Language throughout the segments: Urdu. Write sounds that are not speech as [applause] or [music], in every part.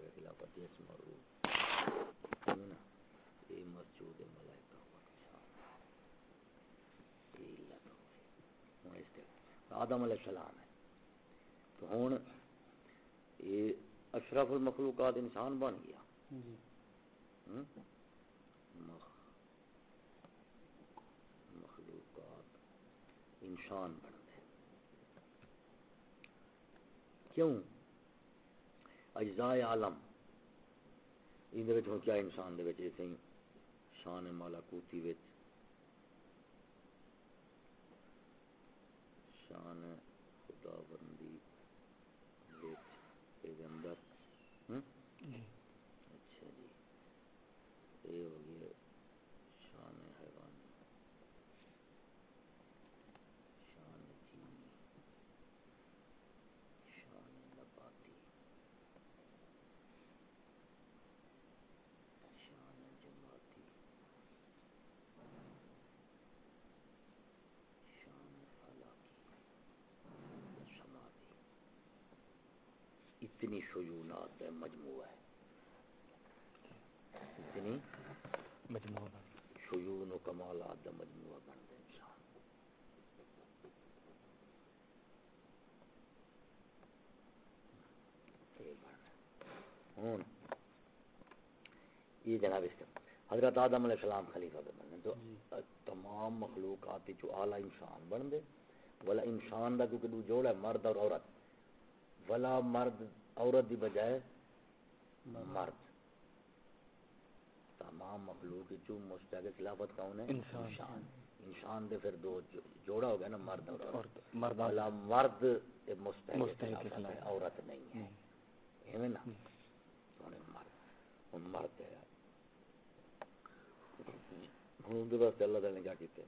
خدا کے اور روح نا؟ یہ مسجود ملائکہ آدم علیہ السلام ہے۔ تو ہوں یہ اشرف المخلوقات انسان بن گیا۔ جی۔ مخلوقات انسان بن گئے۔ کیوں؟ اجزاء عالم۔ یہ کیا انسان دے شان مالا کوتی بچ خدا بندی اندر جی۔ اچھا جی یہ ہو گیا شان حیوان شان چینی شان نباتی شان جماعتی شان فلاکی سماعتی اتنی شیونات ہے مجموعہ ہے اتنی مجموعہ شیون و کمالات دا مجموعہ بن دے انسان ہوں یہ جناب اس حضرت آدم علیہ السلام خلیفہ دے بننے تو جی۔ تمام مخلوقات جو اعلی انسان بن دے ولا انسان دا کیونکہ دو جوڑا ہے مرد اور عورت۔ ولا مرد عورت دی بجائے مرد۔ تمام مخلوق جو مستحق خلافت کون ہے انسان۔ انسان دے پھر دو جوڑا ہو گیا نا مرد اور مرد والا مرد مستحق عورت نہیں ہے۔ نا؟ مرد ہے ہوں واسطے اللہ تعالی نے کیا کیتے؟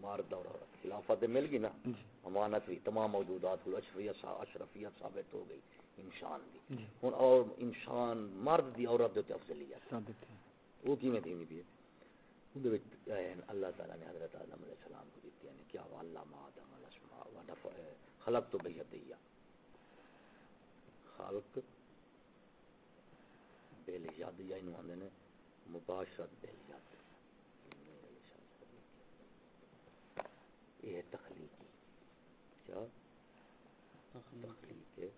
مرد اور عورت خلافت مل گئی نا؟ جی۔ امانت بھی تمام موجودات اشرفیت اشرفیت ثابت ہو گئی انسان دی۔ جی۔ ہوں اور انسان مرد دی عورت دے افضلیت وہ کیویں نہیں بھی اللہ تعالیٰ نے حضرت آدم علیہ السلام کو دیتی یعنی کیا آدم الاسماء خلق تو بیدیہ خلق بیل یاد یا انہوں آندے نے مباشرت بیل یاد یہ تخلیقی۔ کیا تخلیق ہے۔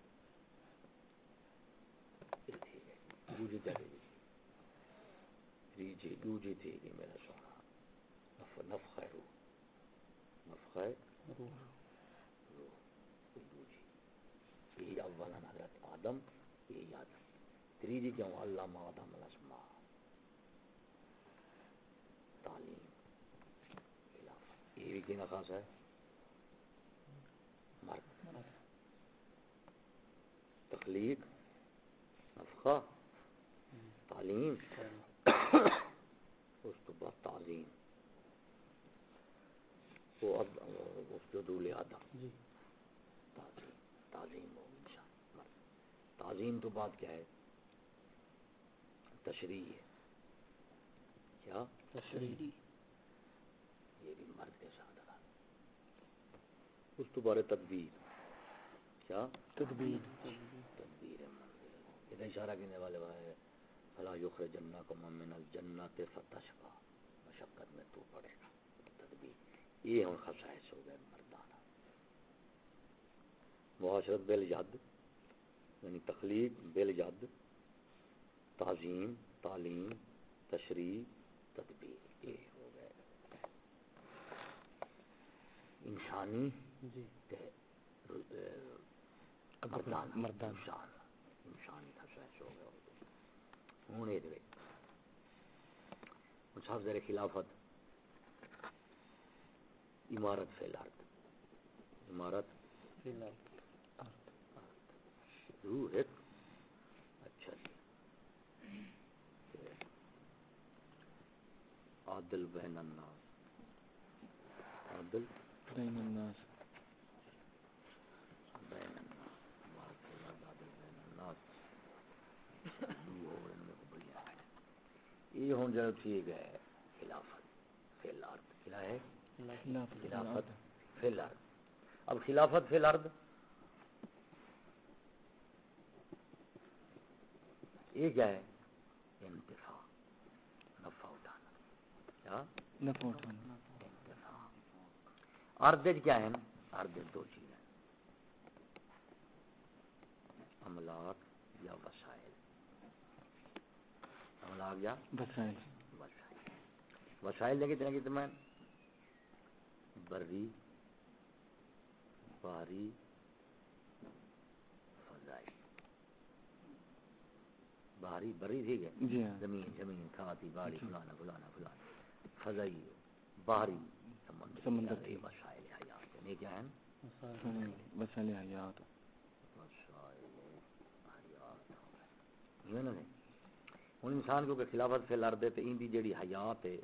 دوسری جگہ تیجی دوجی تیجی میرا سونا نف، نفخ روح۔ نفخ روح۔ روح دوجی یہ اولا حضرت آدم، یہ آدم تیجی کیوں اللہ آدم الاسماء تعلیم یہ بھی کینا خاص ہے؟ مرد۔ تخلیق نفخہ تعلیم۔ اس تو بعد تعظیم۔ وہ جدول آدم جی۔ تعظیم تعظیم ہو تعظیم تو بعد کیا ہے؟ تشریح ہے۔ کیا؟ تشریح۔ یہ بھی مرد کے ساتھ رہا اس تو بارے تدبیر۔ کیا؟ تدبیر۔ تدبیر ہے اشارہ کرنے والے ہے فلا یخر جنہ کو من الجنت فتشقا۔ مشقت میں تو پڑے گا۔ تدبیر۔ یہ ہم خصائص ہو گئے مردانہ۔ معاشرت بل ید یعنی تخلیق بل ید تعظیم تعلیم تشریح تدبیر یہ ہو گئے۔ انسانی جی۔ مردان مردان انسان انسانی خصائص ہو گئے ہوں یہ صاحب زیر خلافت عمارت فی الارض۔ عمارت فی الارض۔ روح ایک اچھا جی عادل بین الناس. عادل بین الناس. بین الناس. فی الارض عادل بین الناس. یہ ہوں جو ٹھیک ہے خلافت. فی الارض کیا ہے؟ خلافت. فی الارض اب خلافت فی الارض یہ کیا ہے؟ اردج کیا ہے؟ اردج دو چیزیں۔ املاک یا وسائل۔ املاک یا وسائل۔ وسائل۔ وسائل کتنے کتنے میں بری باری فضائی۔ باری بری ٹھیک ہے؟ جی ہاں۔ زمین زمین کھاتی باڑی فلانا فلانا فلانا۔ فضائی باہری سمندر وسائل حیات کیا ہیں؟ وسائل حیات۔ نا ہوں انسان کیونکہ خلافت سے لڑتے تو ان کی جیڑی حیات ہے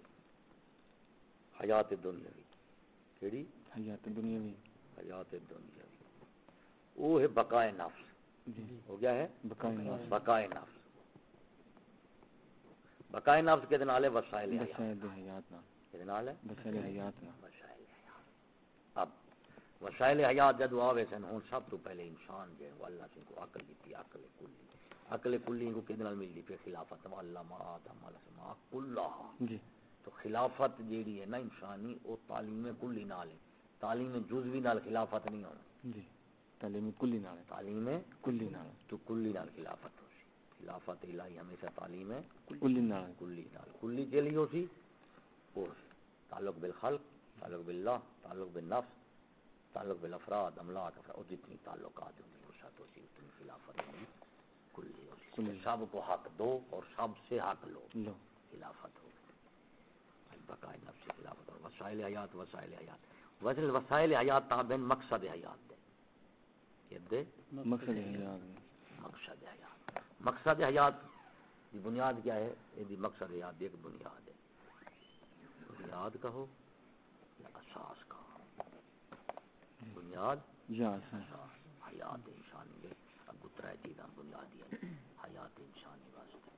حیات دنیاوی۔ کیڑی؟ حیات دنیاوی۔ حیات دنیاوی۔ وہ ہے بقائے نفس۔ جی۔ ہو گیا ہے؟ بقائے نفس۔ بقائے نفس۔ بقائے نفس کے نال ہے وسائل حیات۔ نا۔ کے نال ہے وسائل حیات نا۔ وسائل حیات۔ اب وسائل حیات جدو آوے سن ہوں سب تو پہلے انسان جو ہے وہ اللہ سے کو عقل دیتی عقل کلی۔ عقل کلی کو کدے نال ملدی؟ پہ خلافت اللہ ما آدم الاسماء کلھا جی۔ تو خلافت جیڑی ہے نا انسانی وہ تعلیم کلی نال ہے۔ تعلیم جزوی نال خلافت نہیں ہونا۔ جی۔ تعلیم کلی نال ہے۔ تعلیم کلی نال۔ تو کلی نال خلافت۔ خلافت الہی ہمیشہ تعلیم ہے کلی نال۔ کلی نال۔ کلی کے لیے ہو سی وہ تعلق بالخلق تعلق باللہ تعلق بالنفس تعلق بالافراد املاک افراد اور جتنی تعلقات ہیں وہ ساتھ ہو سی اتنی خلافت ہوگی کلی ہو سی کلی۔ سب کو حق دو اور سب سے حق لو۔ خلافت ہو۔ بقائے نفس خلافت اور وسائل حیات وسائل حیات۔ وسائل وسائل حیات تابع مقصد حیات دے مقصد حیات۔ مقصد حیات۔ مقصد حیات کی۔ بنیاد کیا ہے؟ یہ دی مقصد حیات دی ایک بنیاد ہے۔ بنیاد کہو یا اساس کہو۔ بنیاد یا اساس۔ حیات انسانی دے اب گترا چیزاں بنیادی ہیں۔ حیات انسانی واسطے۔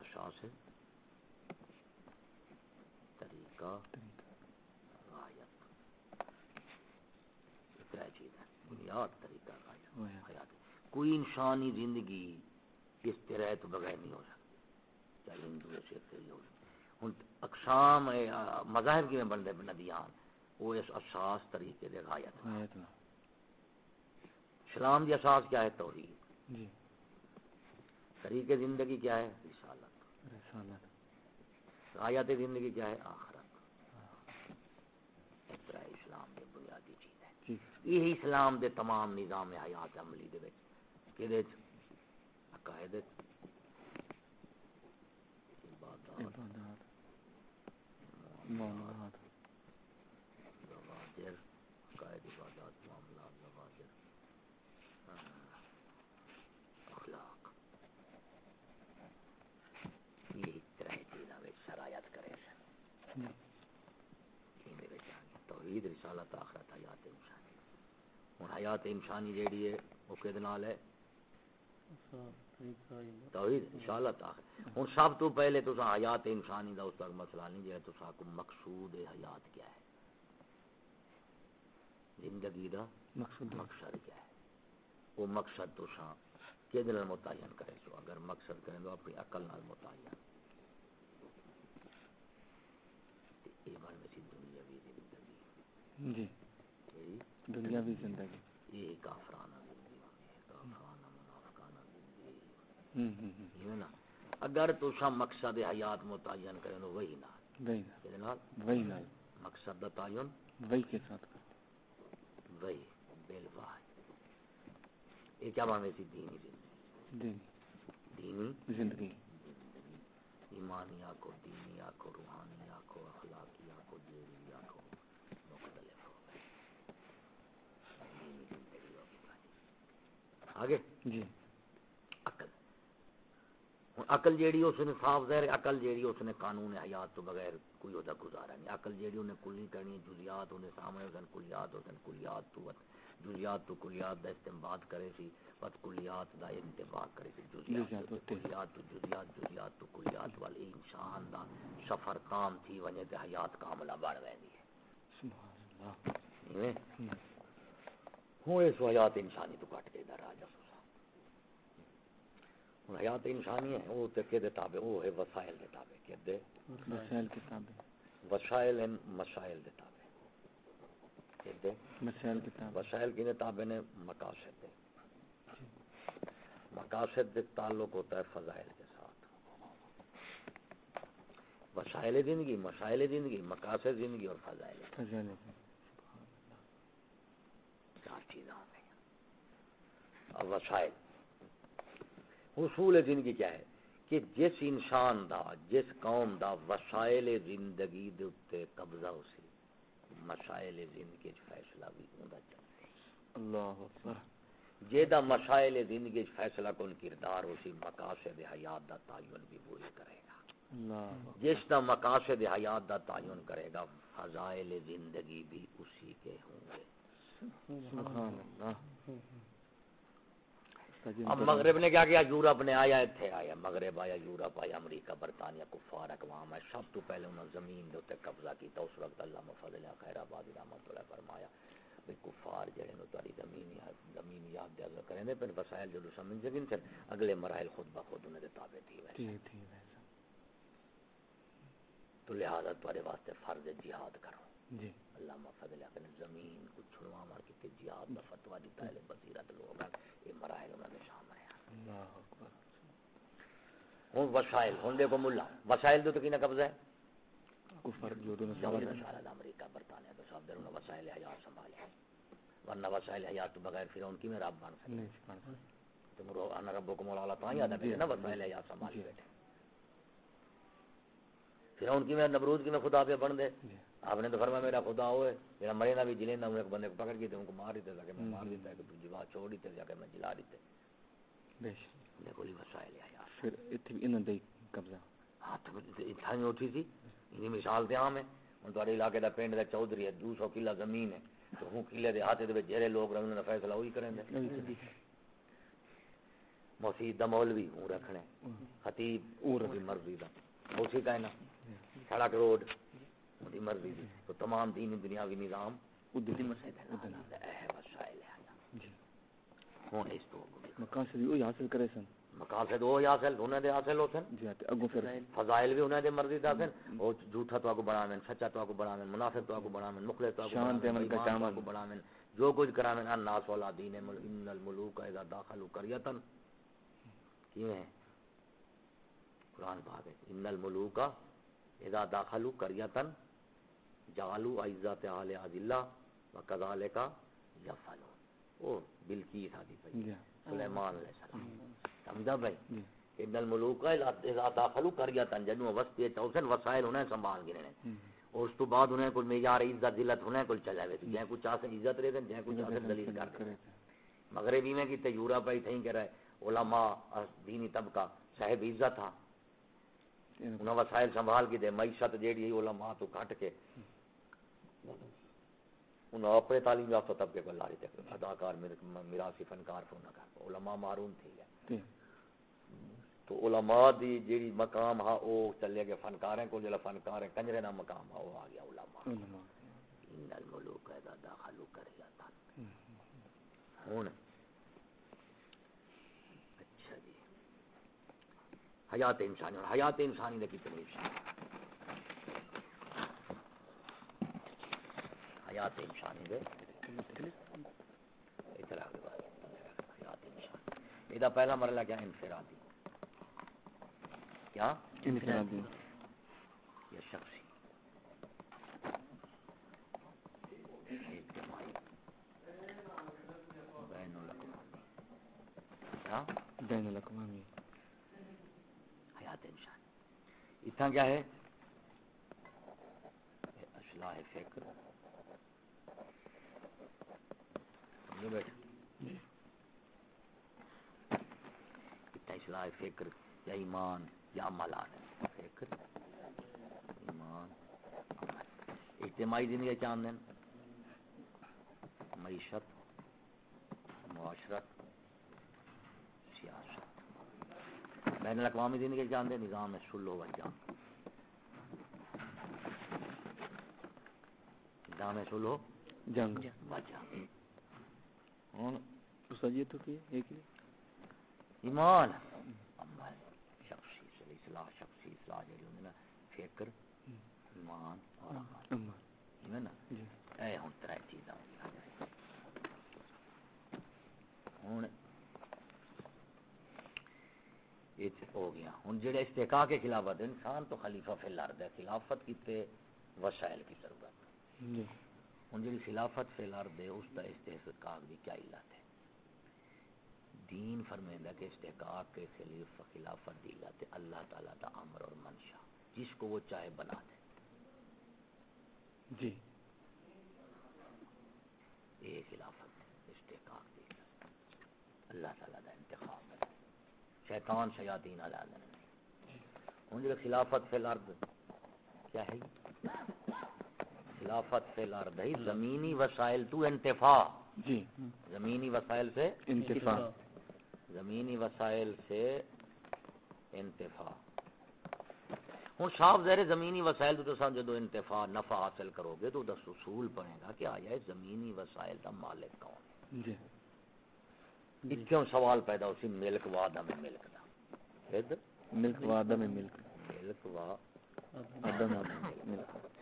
اساس ہے۔ طریقہ۔ غایت۔ یہ ترے چیز ہے بنیاد طریقہ غایت۔ کوئی انسانی زندگی اس طرح تو بغیر نہیں ہو سکتی۔ چاہے ہندو ہے سکھ ہے ہو ہوں اقسام مذاہب کی میں بندے ندیان وہ اس اساس طریقے دے غایت اسلام دی اساس کیا ہے؟ توحید۔ جی۔ طریقے زندگی کیا ہے؟ رسالت۔ رسالت۔ غایت زندگی کیا ہے؟ آخرت۔ اس طرح اسلام دی بنیادی چیز ہے۔ یہی اسلام دے تمام نظام حیات عملی دے وچ۔ عقائد عبادات معاملات زواجر عقائد عبادات معاملات زواجر اخلاق۔ یہی طرح شرایت کرے سن جی۔ توحید رسالت آخرت حیات انسانی ہوں حیات انسانی جیڑی ہے وہ نال ہے؟ توحید آخرت ہوں سب تو پہلے تو حیات انسانی دا اس تک مسئلہ نہیں جائے تو کو مقصود حیات کیا ہے۔ زندگی دا مقصود۔ مقصد کیا ہے۔ وہ مقصد تو سا کہ متعین کرے سو اگر مقصد کریں تو اپنی عقل نال متعین۔ یہ دنیاوی زندگی۔ جی۔ دنیاوی زندگی۔ یہ کافرانہ زندگی ہوتی ہے کافرانہ منافقانہ زندگی ہوں ہوں ہوں یہ نا اگر تو سا مقصد حیات متعین کریں تو وہی نہ وہی نال وہی نال مقصد تعین۔ وہی کے ساتھ۔ وہی بالواحد یہ کیا بن ویسی دینی زندگی؟ دین دینی؟ زندگی۔ ایمانی آکو دینی آکو روحانی آکو اخلاقی آکو دیوی آکو مختلف ہو گئے۔ آگے۔ جی۔ عقل جیڑی اس نے صاف ظاہر عقل جیڑی اس نے قانون حیات تو بغیر کوئی ہوتا گزارا نہیں۔ عقل جیڑی انہیں کلی کرنی جزیات انہیں سامنے ہوسن کلیات ہوسن کلیات تو جزیات تو کلیات دا استنباط کرے سی وت کلیات دا انتباہ کرے سی جزیات تو کلیات تو جزیات جزیات تو کلیات والی انسان دا سفر کام تھی وجہ تے حیات کاملہ بڑھ ویندی ہے۔ سبحان اللہ۔ ہوں، اس حیات انسانی تو کٹ کے آ جا ہوں حیات انسانی ہے وہ تے کہ تابع وہ ہے وسائل دے تابع کہ دے۔ مسائل کتابیں وسائل ہیں مسائل دے تابع۔ کہ دے۔ مسائل کتاب وسائل کی تابع نے؟ مقاصد دے۔ مقاصد دے تعلق ہوتا ہے فضائل کے ساتھ۔ وسائل زندگی مسائل زندگی مقاصد زندگی اور فضائل۔ فضائل چار چیزیں ہو گئی؟ اب وسائل۔ حصول زندگی کیا ہے؟ کہ جس انسان دا جس قوم دا وسائل زندگی دے اتے قبضہ ہو سی مسائل زندگی چ فیصلہ بھی ہوندا چلے اللہ اکبر۔ جے دا مسائل زندگی چ فیصلہ کن کردار ہو سی مقاصد حیات دا تعین بھی وہی کرے گا۔ اللہ جس دا مقاصد حیات دا تعین کرے گا فضائل زندگی بھی اسی کے ہوں گے۔ سبحان اللہ۔ اب مغرب نے کیا کیا؟ یورپ نے آیا اتنے آیا مغرب آیا یورپ آیا امریکہ برطانیہ کفار اقوام ہے سب تو پہلے انہوں زمین دے قبضہ کیتا۔ اس وقت اللہ فضل خیر آباد رحمت اللہ فرمایا بھئی کفار جڑے نو تاری زمین یا زمین یاد دیا کریں دے پھر وسائل جو سمجھ سکیں پھر اگلے مراحل خود بخود انہیں دے تابع تھی ویسے تو لہذا تمہارے واسطے فرض جہاد کرو۔ جی۔ علامہ فضل نے زمین کو چھڑوا مار کے جہاد دا فتوا دیتا ہے بصیرت لوگ یہ مراحل انہوں نے سامنے ہوں وسائل ہوں دیکھو ملا۔ وسائل تو کینا قبضہ ہے؟ کفر جو دونوں جواب سوال نشارہ امریکہ برطانیہ تو سب در انہوں وسائل حیات سنبھالے۔ ورنہ وسائل حیات تو بغیر پھر ان کی میں رب بن سکتے نہیں سکھانا تم رو انا ربو کو مولا تو یاد ہے نا وسائل حیات سنبھالے بیٹھے۔ پھر ان کی میں نمرود کی میں خدا پہ بن دے۔ جی۔ آپ نے تو فرمایا میرا خدا ہوئے میرا مرے نہ بھی جلے نہ ایک بندے کو پکڑ کے ان کو مار دیتے تاکہ میں مار دیتا ہے کہ جوا چھوڑ دیتے جا کے میں جلا دیتے۔ بے شک۔ دیکھو لی وسائل حیات پھر اتنے بھی انہوں نے قبضہ۔ ہاتھ اتھائی اٹھی تھی۔ انہی مثال تے عام ہے۔ ہن تواڈے علاقے دا پنڈ دا چودھری ہے 200 کلا زمین ہے۔ تو ہوں کلے دے ہاتھ دے وچ جڑے لوگ رہن نے فیصلہ وہی کریں دے۔ مسجد دا مولوی ہوں رکھنے۔ خطیب اون اون دی مرضی دا۔ اسی کا ہے نا سڑک روڈ۔ دی مرضی دی. تو تمام دینی دنیاوی نظام ادھر مسجد ہے وسائل ہے۔ جی۔ ہوں اس تو بھی وہی حاصل کرے سن۔ سے دو حاصل انہیں دے حاصل ہوتے ہیں۔ جی ہاں اگوں پھر۔ فضائل۔ بھی انہیں دے مرضی دا سن او جھوٹا تو آگو بڑھاویں سچا تو آگو بڑھاویں منافق تو آگو بڑھاویں مخلص تو آگو شان بڑھاویں عمل کا۔ آگو بڑھاویں جو کچھ کراویں الناس والا دین مل ان الملوک اذا داخلوا قرية کیوں ہے؟ قرآن پاک ہے۔ ان الملوک اذا داخلوا قرية جعلوا عزت اهل اذلہ وكذلك يفعلون او بلقیس آدی پئی جی۔ ہاں سلیمان علیہ السلام۔ سمجھا بھائی؟ جی۔ ان الملوک اذا داخلوا قرية جنو وسط چوسن وسائل سنبھال گرنے ہم۔ اور اس تو بعد انہیں کوئی معیار عزت ذلت کوئی چلا کچھ چاہے عزت رہے چاہے دلیل کر دے مغربی میں کی تجورا پہ تھیں کہ رہے علماء دینی طبقہ صاحب عزت تھا۔ انہیں وسائل سنبھال کے دے معیشت جیڑی علماء تو کٹ کے۔ انہیں اپنے تعلیم یافتہ طبقے کو لاری تے اداکار میراثی فنکار فون کر۔ علماء معروم تھی جی۔ تو علماء دی جیڑی مقام ہا او چلے گئے فنکاریں کو جلا فنکار ہیں کنجرے دا مقام ہا وہ آ گیا علماء۔ ان الملوک اذا داخلوا قرية ہم۔ ہوں اچھا جی۔ حیات انسانی اور حیات انسانی نے کتنی حیات انسانی دے ادھر آگے بات حیات انسانی یہ پہلا مرحلہ کیا انفرادی کیا انفرادی یا شخصی بین الاقوامی حیات انسان اتنا کیا ہے اصلاح فکر سمجھو بیٹا اتنا اصلاح فکر یا ایمان یا عملات فکر ایمان عمل اجتماعی زندگی چاند دن معیشت معاشرت سیاست بین الاقوامی زندگی جانتے نظام ہے سلو و جان نظام ہے سلو جنگ و اور کی عمل جی۔ اے ہن ترے چیزاں۔ ہن یہ چ- ہو گیا۔ ہن جڑے استحقاق کے خلافت انسان تو خلیفہ فی الارض ہے خلافت کیتے وسائل کی ضرورت۔ جی۔ ہن جڑی خلافت فی الارض ہے اس دا استحقاق دی کیا علت ہے؟ دین فرمائندہ کہ استحقاق کے خلیف خلافت دی علت ہے اللہ تعالیٰ دا امر اور منشا جس کو وہ چاہے بنا دے۔ جی۔ یہ خلافت ہے استحقاق دی علت اللہ تعالیٰ دا انتخاب ہے۔ شیطان شیاطین علیہ ہوں جی خلافت فی الارض کیا ہے؟ خلافت فی الارض ہے زمینی وسائل تو انتفاع۔ جی۔ زمینی وسائل سے انتفاع۔ زمینی وسائل سے انتفاع۔ ہوں صاف ظاہر ہے زمینی وسائل تو سب جدو انتفاع نفع حاصل کرو گے تو دس اصول پڑے گا کہ آیا ہے زمینی وسائل کا مالک کون جی۔ کیوں سوال پیدا اسی ملک و عدم ملک دا۔ خود ملک و آدم ملک۔ ملک و آدم ملک۔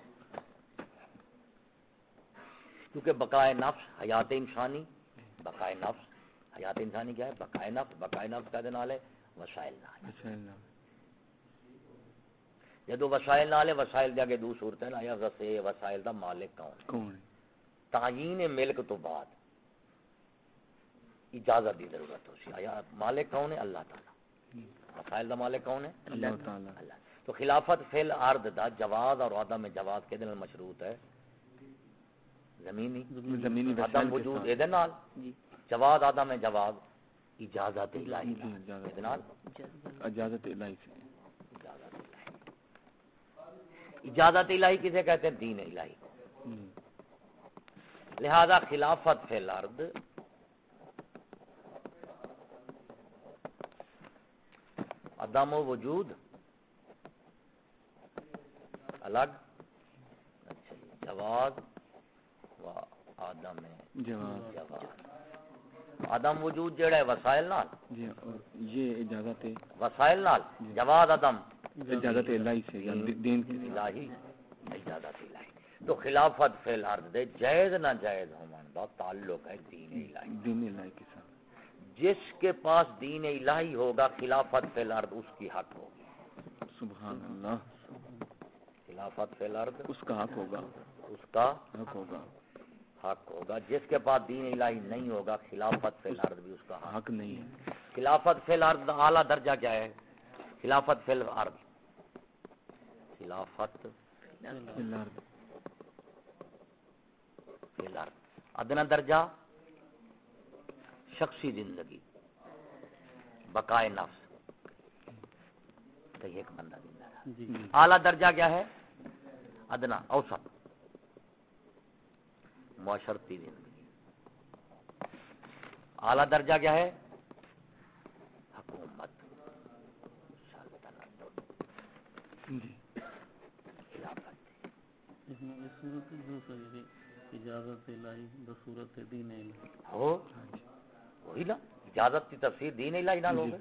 کیونکہ بقائے نفس حیات انسانی بقائے نفس حیات انسانی کیا ہے؟ بقائے نفس بقائے نفس کا نال ہے؟ وسائل نال۔ جدو وسائل نال ہے وسائل دے اگے دو صورتیں آیا وسے وسائل دا مالک کون؟ ہے کون ہے؟ تعین ملک تو بعد۔ اجازت دی ضرورت ہو سی آیا مالک کون ہے؟ اللہ تعالیٰ۔ وسائل دا مالک کون ہے؟ اللہ تعالیٰ۔ اللہ۔ تو خلافت فعل ارد دا جواز اور عدم جواز کے دن مشروط ہے؟ زمینی زمینی عدم وجود اے دے نال. جواز عدم جواز اجازت الہی جی اجازت اے دے نال. اجازت الہی۔ سے۔ اجازت الہی۔ اجازت الہی کسے کہتے ہیں؟ دین الہی۔ جی لہذا خلافت فی الارض عدم و وجود الگ۔ اچھا جی، جواز۔ و عدم جواب۔ جواز عدم وجود جڑا ہے وسائل نال؟ جی یہ اجازت وسائل نال؟ جواز عدم اجازت الہی سے یعنی دین کی الہی اجازت الہی۔ تو خلافت فی الارض دے جائز نہ جائز ہومن دا تعلق ہے دین الہی۔ دین الہی کے ساتھ۔ جس کے پاس دین الہی ہوگا خلافت فی الارض اس کی حق ہوگی۔ سبحان اللہ۔ خلافت فی الارض اس کا حق ہوگا۔ اس کا حق ہوگا۔ حق ہوگا۔ جس کے پاس دین الہی نہیں ہوگا خلافت فی الارض بھی اس کا حق نہیں ہے۔ خلافت فی الارض اعلیٰ درجہ کیا ہے؟ خلافت فی الارض۔ خلافت فی الارض۔ ادنا درجہ شخصی زندگی۔ بقائے نفس۔ کہ ایک بندہ زندہ جی۔ اعلیٰ درجہ کیا ہے؟ ادنا اوسط۔ معاشرتی زندگی اعلیٰ درجہ کیا ہے؟ حکومت۔ جی۔ اجازت الہی بصورت دین الہی ہو۔ جی وہی نا اجازت کی تفسیر دین الہی نہ لوگ۔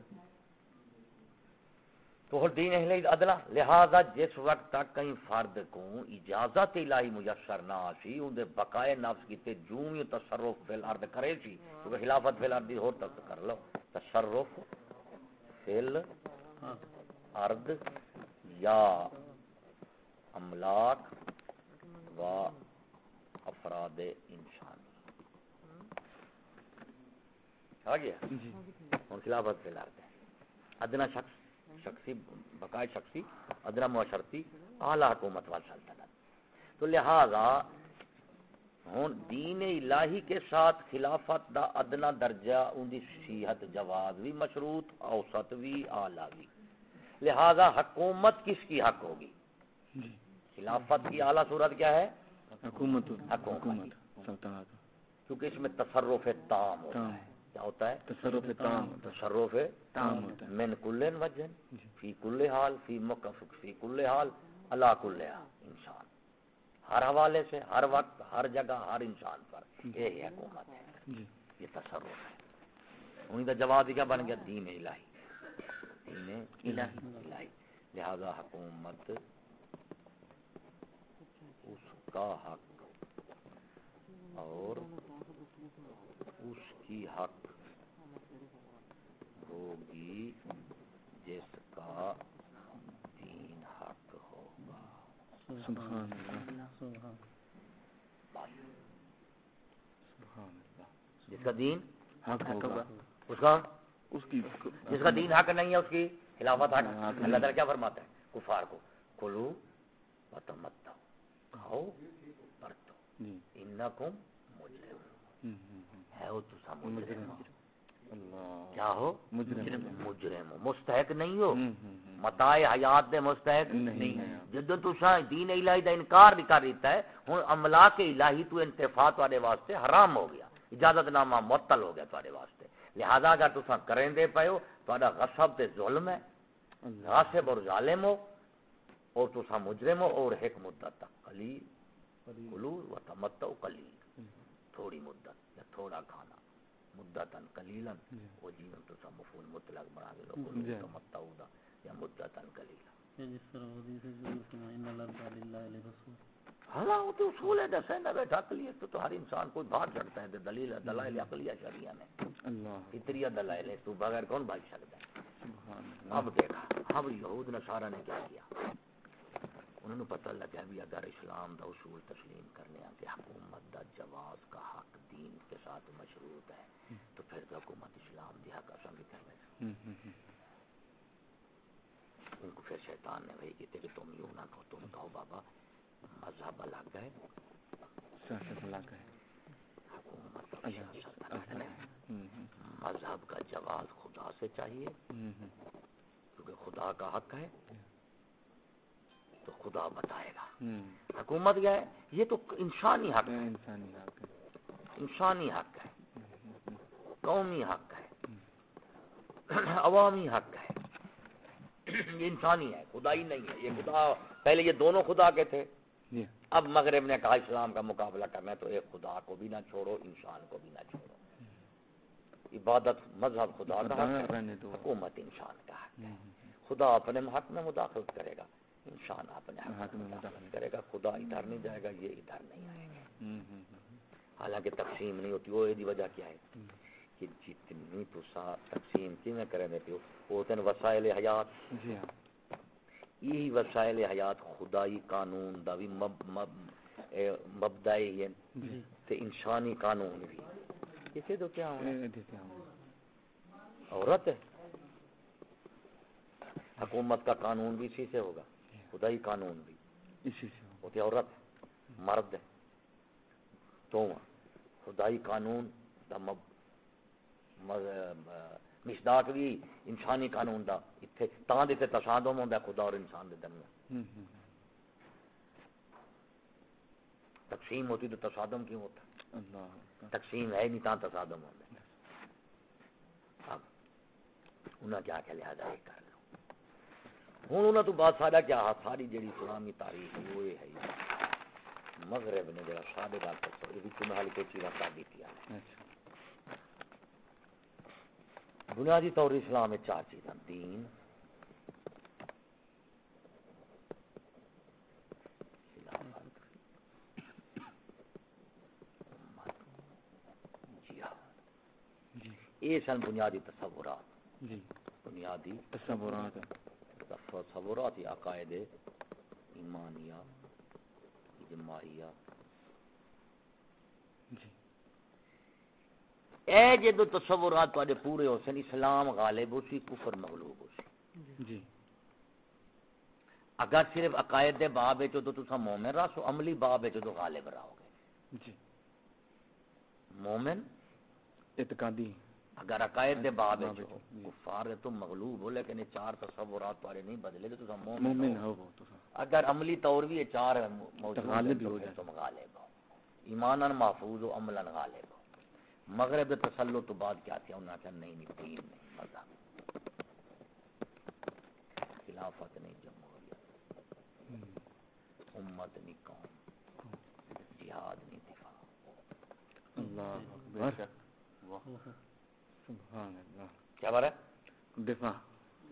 تو دین الہی ادلا لہذا جس وقت تک کہیں فرد کو اجازت الہی میسر نہ آسی ان دے بقائے نفس کیتے جوں ہی تصرف فی الارض کرے سی کیونکہ خلافت فی الارض ہور تک کر لو۔ تصرف فی الارض یا املاک و افراد انسانی۔ آ گیا؟ جی۔ اور خلافت پھیلا ہے ادنا شخص۔ شخصی بقائے شخصی ادنا معاشرتی اعلیٰ حکومت وال سلطنت تو لہذا ہوں دین الہی کے ساتھ خلافت دا ادنا درجہ ان دی صحت جواز بھی مشروط اوسط بھی اعلیٰ بھی۔ لہذا حکومت کس کی حق ہوگی؟ جی۔ خلافت کی اعلیٰ صورت کیا ہے؟ حکومت۔ حکومت۔ کیونکہ اس میں تصرف تام ہوتا ہے۔ کیا ہوتا ہے؟ تصرف تام تصرف تام من کلن وجن جی۔ فی کل حال فی مکفق فی کل حال اللہ کل حال انسان ہر حوالے سے ہر وقت ہر جگہ ہر انسان پر یہ ہے حکومت ہے۔ جی۔ یہ تصرف ہے۔ انہیں کا جواب کیا بن گیا؟ دین الہی۔ دین الہی الہی۔ لہذا حکومت اس کا حق اور اس کی حق ہوگی جس کا دین حق ہوگا سبحان اللہ سبحان سبحان اللہ جس کا دین حق ہوگا۔ اس کا؟ اس کی جس کا دین حق نہیں ہے اس کی خلافت حق اللہ تعالیٰ کیا فرماتا ہے؟ کفار کو کلو و تمتو کھاؤ پرتو جی۔ انکم مجرم۔ ہے ہو تو اللہ کیا ہو؟ مجرم مجرم ہو۔ مستحق نہیں ہو۔ متاع حیات دے مستحق؟ نہیں جدو تو شاہ دین الہی دا انکار بھی کر دیتا ہے ہن املاک الہی تو انتفاع تواڈے واسطے حرام ہو گیا۔ اجازت نامہ معطل ہو گیا تواڈے واسطے۔ لہذا اگر تساں کریں دے پئے ہو تہاڈا غصب تے ظلم ہے۔ غاصب اور ظالم ہو اور تساں مجرم ہو اور ایک مدت قلیل کلو و تمتو قلیل۔ تھوڑی مدت یا تھوڑا کھانا۔ مدتن قلیلا. جی۔ وہ جیون تساں مفعول مطلق بنا کے لو جی۔ کلو تمتو دا یا مدتن قلیلا. یہ جس طرح حدیث ضرور سنا ان اللہ للہ علیہ رسول ہاں وہ تو اصول ہے دسے نہ بیٹھا عقلی تو, تو ہر انسان کوئی سکتا ہے دلیل ہے دلائل عقلیہ شریعہ میں۔ اللہ. فطریہ دلائل ہے تو بغیر کون بھاگ سکتا ہے؟ اب دیکھا اب یہود نصارہ نے کیا کیا؟ انہوں نے پتہ لگا بھی اگر اسلام دا اصول تسلیم کرنے کہ حکومت دا جواز کا حق دین کے ساتھ مشروط ہے تو پھر تو حکومت اسلام دی حق اصل بھی کرنے ہم، ہم، ہم۔ ان کو پھر شیطان نے وہی کہتے کہ تم یوں نہ کہو تم کہو بابا مذہب الگ ہے۔ کا حکومت مذہب کا جواز خدا سے چاہیے۔ کیونکہ خدا کا حق ہے۔ تو خدا بتائے گا۔ حکومت کیا ہے؟ یہ تو انسانی حق ہے۔ انسانی حق ہے۔ انسانی حق ہے۔ قومی حق ہے۔ [clears throat] عوامی حق ہے۔ یہ انسانی ہے خدا ہی نہیں ہے۔ یہ خدا پہلے یہ دونوں خدا کے تھے۔ جی۔ اب مغرب نے کہا اسلام کا مقابلہ کرنا ہے تو ایک خدا کو بھی نہ چھوڑو انسان کو بھی نہ چھوڑو عبادت مذہب خدا کا حق ہے رہنے دو۔ حکومت انسان کا حق ہے۔ خدا اپنے حق میں مداخلت کرے گا۔ انسان اپنے حق حق میں میں مداخلت کرے گا خدا ادھر نہیں جائے گا یہ ادھر نہیں آئے گا۔ ہم۔ حالانکہ تقسیم نہیں ہوتی وہ یہ وجہ کیا ہے؟ کہ جتنی تو تقسیم کی میں دیتے ہو وہ تن وسائل حیات۔ جی ہاں۔ یہی وسائل حیات خدائی قانون دا بھی مب مب ہے۔ جی۔ تے انسانی قانون بھی۔ اسے تو کیا ہونا؟ ہیں۔ عورت ہے۔ حکومت کا قانون بھی اسی سے ہوگا۔ خدائی قانون بھی اسی سے۔ ہوتی عورت ہے؟ مرد ہے۔ تو خدائی قانون دا مب مز- مصداق بھی انسانی قانون دا۔ اتھے تاں دے تے تصادم ہوندا خدا اور انسان دے درمیان۔ تقسیم ہوتی تو تصادم کیوں ہوتا؟ اللہ۔ تقسیم ہے نہیں تاں تصادم ہوندا اب انہاں کیا کہ لہذا یہ کر۔ لو ہوں انہاں تو بات سارا کیا ساری جڑی اسلامی تاریخ ہے وہ ہے۔ مغرب نے جڑا سادے گل تو یہ بھی تمہیں حال کوئی چیز بتا دی تھی اچھا۔ بنیادی طور اسلام میں چار چیزاں دین جی۔ یہ سن بنیادی تصورات۔ جی۔ بنیادی تصورات۔ تصورات یا عقائد ایمانیہ اجماعیہ جی۔ اے جدو تصورات تے پورے ہو سن اسلام غالب ہو سی کفر مغلوب ہو سی۔ جی۔ اگر صرف عقائد دے باب ہے تو تسا مومن رہا سو عملی باب ہے تو غالب رہو گے۔ جی۔ مومن؟ اعتقادی۔ اگر عقائد دے باب ہے ہے جو۔ کفار ہے تم مغلوب ہو لیکن یہ چار تصورات پارے نہیں بدلے تو تسا مومن ہو۔ اگر عملی طور بھی یہ چار موجود ہو جائے۔ تم غالب ہو۔ ایمانن محفوظ ہو عملاً غالب ہو۔ مغرب دے تسلط تو بعد کیا تھا انہوں نے کہا نہیں نہیں دین نہیں مذہب خلافت نہیں جمہوریت امت نہیں قوم۔ جہاد نہیں دفاع۔ اللہ اکبر۔ سبحان اللہ۔ کیا بارہ دفاع۔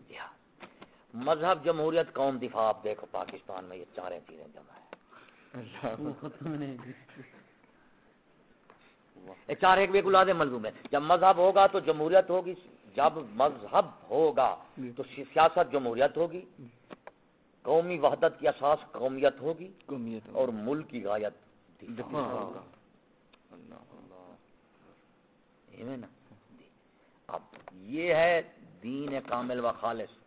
جہاد مذہب جمہوریت قوم دفاع آپ دیکھو پاکستان میں یہ چاریں چیزیں جمع ہیں۔ یہ چار ایک بھی اولاد ملزوم ہے جب مذہب ہوگا تو جمہوریت ہوگی جب مذہب ہوگا تو سیاست جمہوریت ہوگی قومی وحدت کی اساس قومیت ہوگی قومیت اور ملک کی غایت دفاع دفاع ہوگا۔ اللہ اللہ۔ ہے نا۔ اب یہ ہے دین کامل و خالص۔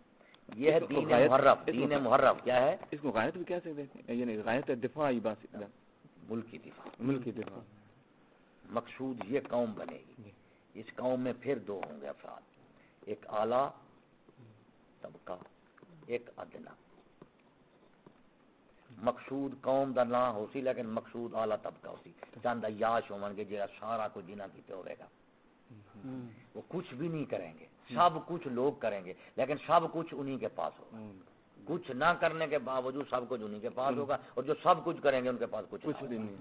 یہ ہے دین محرف دین محرف کیا ہے؟ اس کو غایت بھی کہہ سکتے ہیں۔ یعنی غایت ہے دفاع ہی بات ملک کی دفاع۔ ملک کی دفاع۔ مقصود یہ قوم بنے گی۔ جی۔ اس قوم میں پھر دو ہوں گے افراد۔ ایک اعلیٰ طبقہ۔ ایک ادنا۔ مقصود قوم دا نہ ہو سی لیکن مقصود اعلیٰ طبقہ ہو سی چند عیاش ہون گے جہاں سارا کچھ جنہ کیتے ہوئے گا۔ وہ کچھ بھی نہیں کریں گے۔ سب کچھ لوگ کریں گے لیکن سب کچھ انہی کے پاس ہوگا۔ کچھ نہ کرنے کے باوجود سب کچھ انہی کے پاس ہوگا اور جو سب کچھ کریں گے ان کے پاس کچھ بھی۔ نہیں۔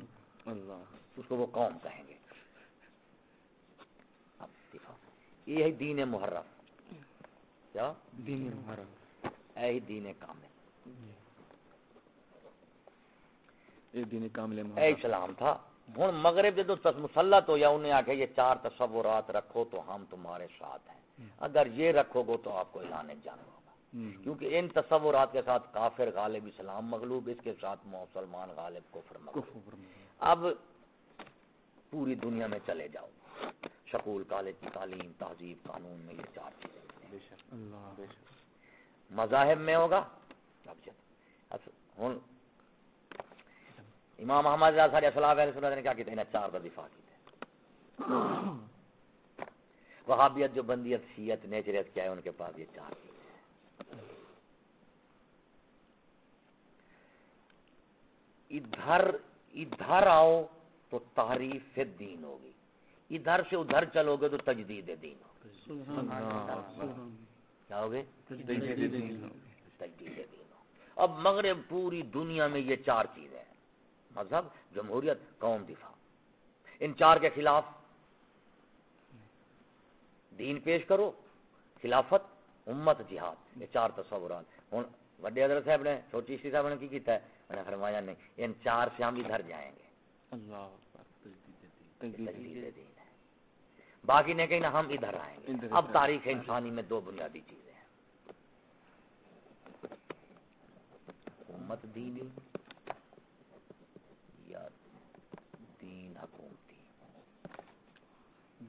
اللہ۔ اس کو وہ قوم کہیں گے۔ یہ ہے دین محرف کیا؟ دین محرم۔ اے ہی دین کامل۔ یہ دین کامل اے محرم اسلام تھا۔ ہوں مغرب جدو تس مسلط ہو یا انہیں آخیا یہ چار تصورات رکھو تو ہم تمہارے ساتھ ہیں۔ اگر یہ رکھو گے تو آپ کو اعلان جنگ ہوگا۔ کیونکہ ان تصورات کے ساتھ کافر غالب اسلام مغلوب اس کے ساتھ مسلمان غالب کفر مغلوب۔ اب پوری دنیا میں چلے جاؤ۔ شکول کالج کی تعلیم تہذیب قانون میں یہ چار چیزیں بے شک۔ اللہ۔ بے شک مذاہب میں ہوگا۔ ہن امام محمد رضا سارے اسلام علیہ وسلم نے کیا کیا انہیں چار کا دفاع کیا وہابیت جو بندیت شیعت نیچریت کیا ہے ان کے پاس یہ چار چیزیں ہیں۔ ادھر ادھر آؤ تو تعریف دین ہوگی۔ ادھر سے ادھر چلو گے تو تجدید دین ہوگی۔ اللہ کیا ہوگے؟ تجدید دین اب مغرب پوری دنیا میں یہ چار چیزیں ہیں مذہب جمہوریت قوم دفاع۔ ان چار کے خلاف دین پیش کرو خلافت امت جہاد۔ یہ چار تصورات۔ ہوں وڈے حضرت صاحب نے چھوٹی سی صاحب نے کی کیتا ہے؟ میں نے فرمایا نہیں ان چار سے ہم ادھر جائیں گے۔ اللہ باقی نے کہیں نہ ہم ادھر آئیں گے۔ اب تاریخ انسانی میں دو بنیادی چیزیں ہیں۔ حکومت دینی یا دین حکومتی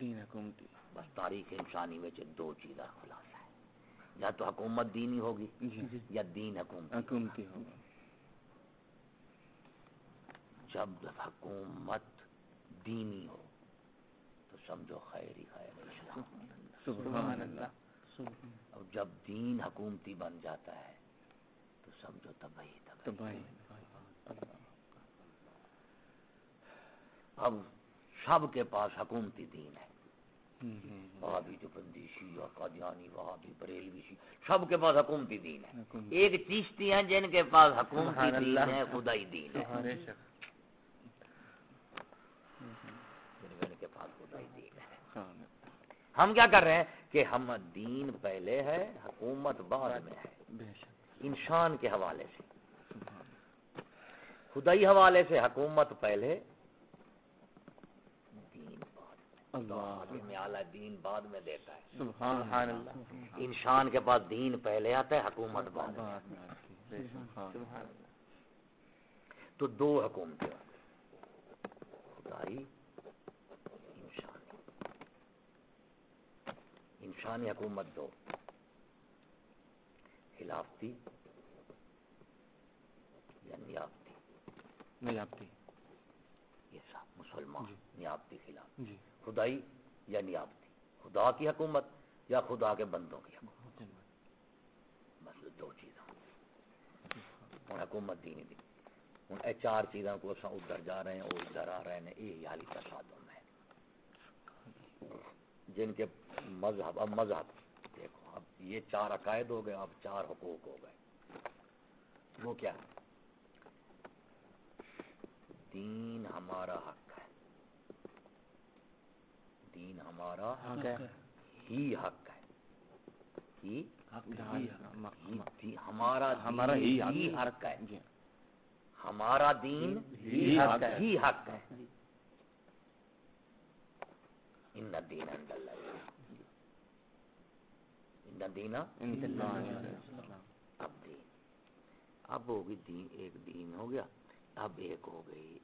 دین حکومتی۔ بس تاریخ انسانی میں جو دو چیزیں خلاصہ ہے یا تو حکومت دینی ہوگی جی یا دین حکومتی۔ حکومتی ہوگا۔ جب حکومت دینی ہو تو سمجھو خیر ہی خیر ہے۔ اسلام سبحان اللہ۔ سبحان اور جب دین حکومتی بن جاتا ہے تو سمجھو تباہی تباہی۔ اب سب کے پاس حکومتی دین ہے۔ وہابی جو بندی شیعہ قادیانی وہابی بریلوی شیعہ سب کے پاس حکومتی دین ہے۔ ایک چیشتی ہیں جن کے پاس حکومتی دین۔ ہے خدائی دین ہے۔ بے شک۔ جن کے پاس خدائی دین ہے۔ ہم کیا کر رہے ہیں؟ کہ ہم دین پہلے ہے حکومت بعد میں ہے۔ بے شک۔ انسان کے حوالے سے۔ خدائی حوالے سے حکومت پہلے دین بعد میں اعلیٰ دین بعد میں دیتا ہے۔ سبحان اللہ۔ انسان کے پاس دین پہلے آتا ہے حکومت بعد میں تو دو حکومتیں خدائی انسانی انسانی حکومت دو۔ خلافتی یا نیابتی؟ نہیں آتی یہ سب مسلمان جی۔ نیابتی خلاف۔ جی۔ خدائی یا نیابتی خدا کی حکومت یا خدا کے بندوں کی حکومت؟ بس دو چیزیں ہوں حکومت دینی دی۔ ہوں اے چار چیزاں کو اساں ادھر جا رہے ہیں اور ادھر آ رہے ہیں یہ حالی تصادم ہے جن کے مذہب، اب مذہب دیکھو، اب یہ چار عقائد ہو گئے، اب چار حقوق ہو گئے۔ وہ کیا؟ دین ہمارا حق دین ہمارا حق ہے ہی حق ہے۔ ہمارا ہمارا دین ہی حق ہے۔ جی۔ ہمارا دین ہی حق ہے۔ ہی حق ہے۔ ان ان علیہ وسلم۔ اب دین۔ اب ہوگی دین ایک دین ہو گیا۔ اب ایک ہو گئی۔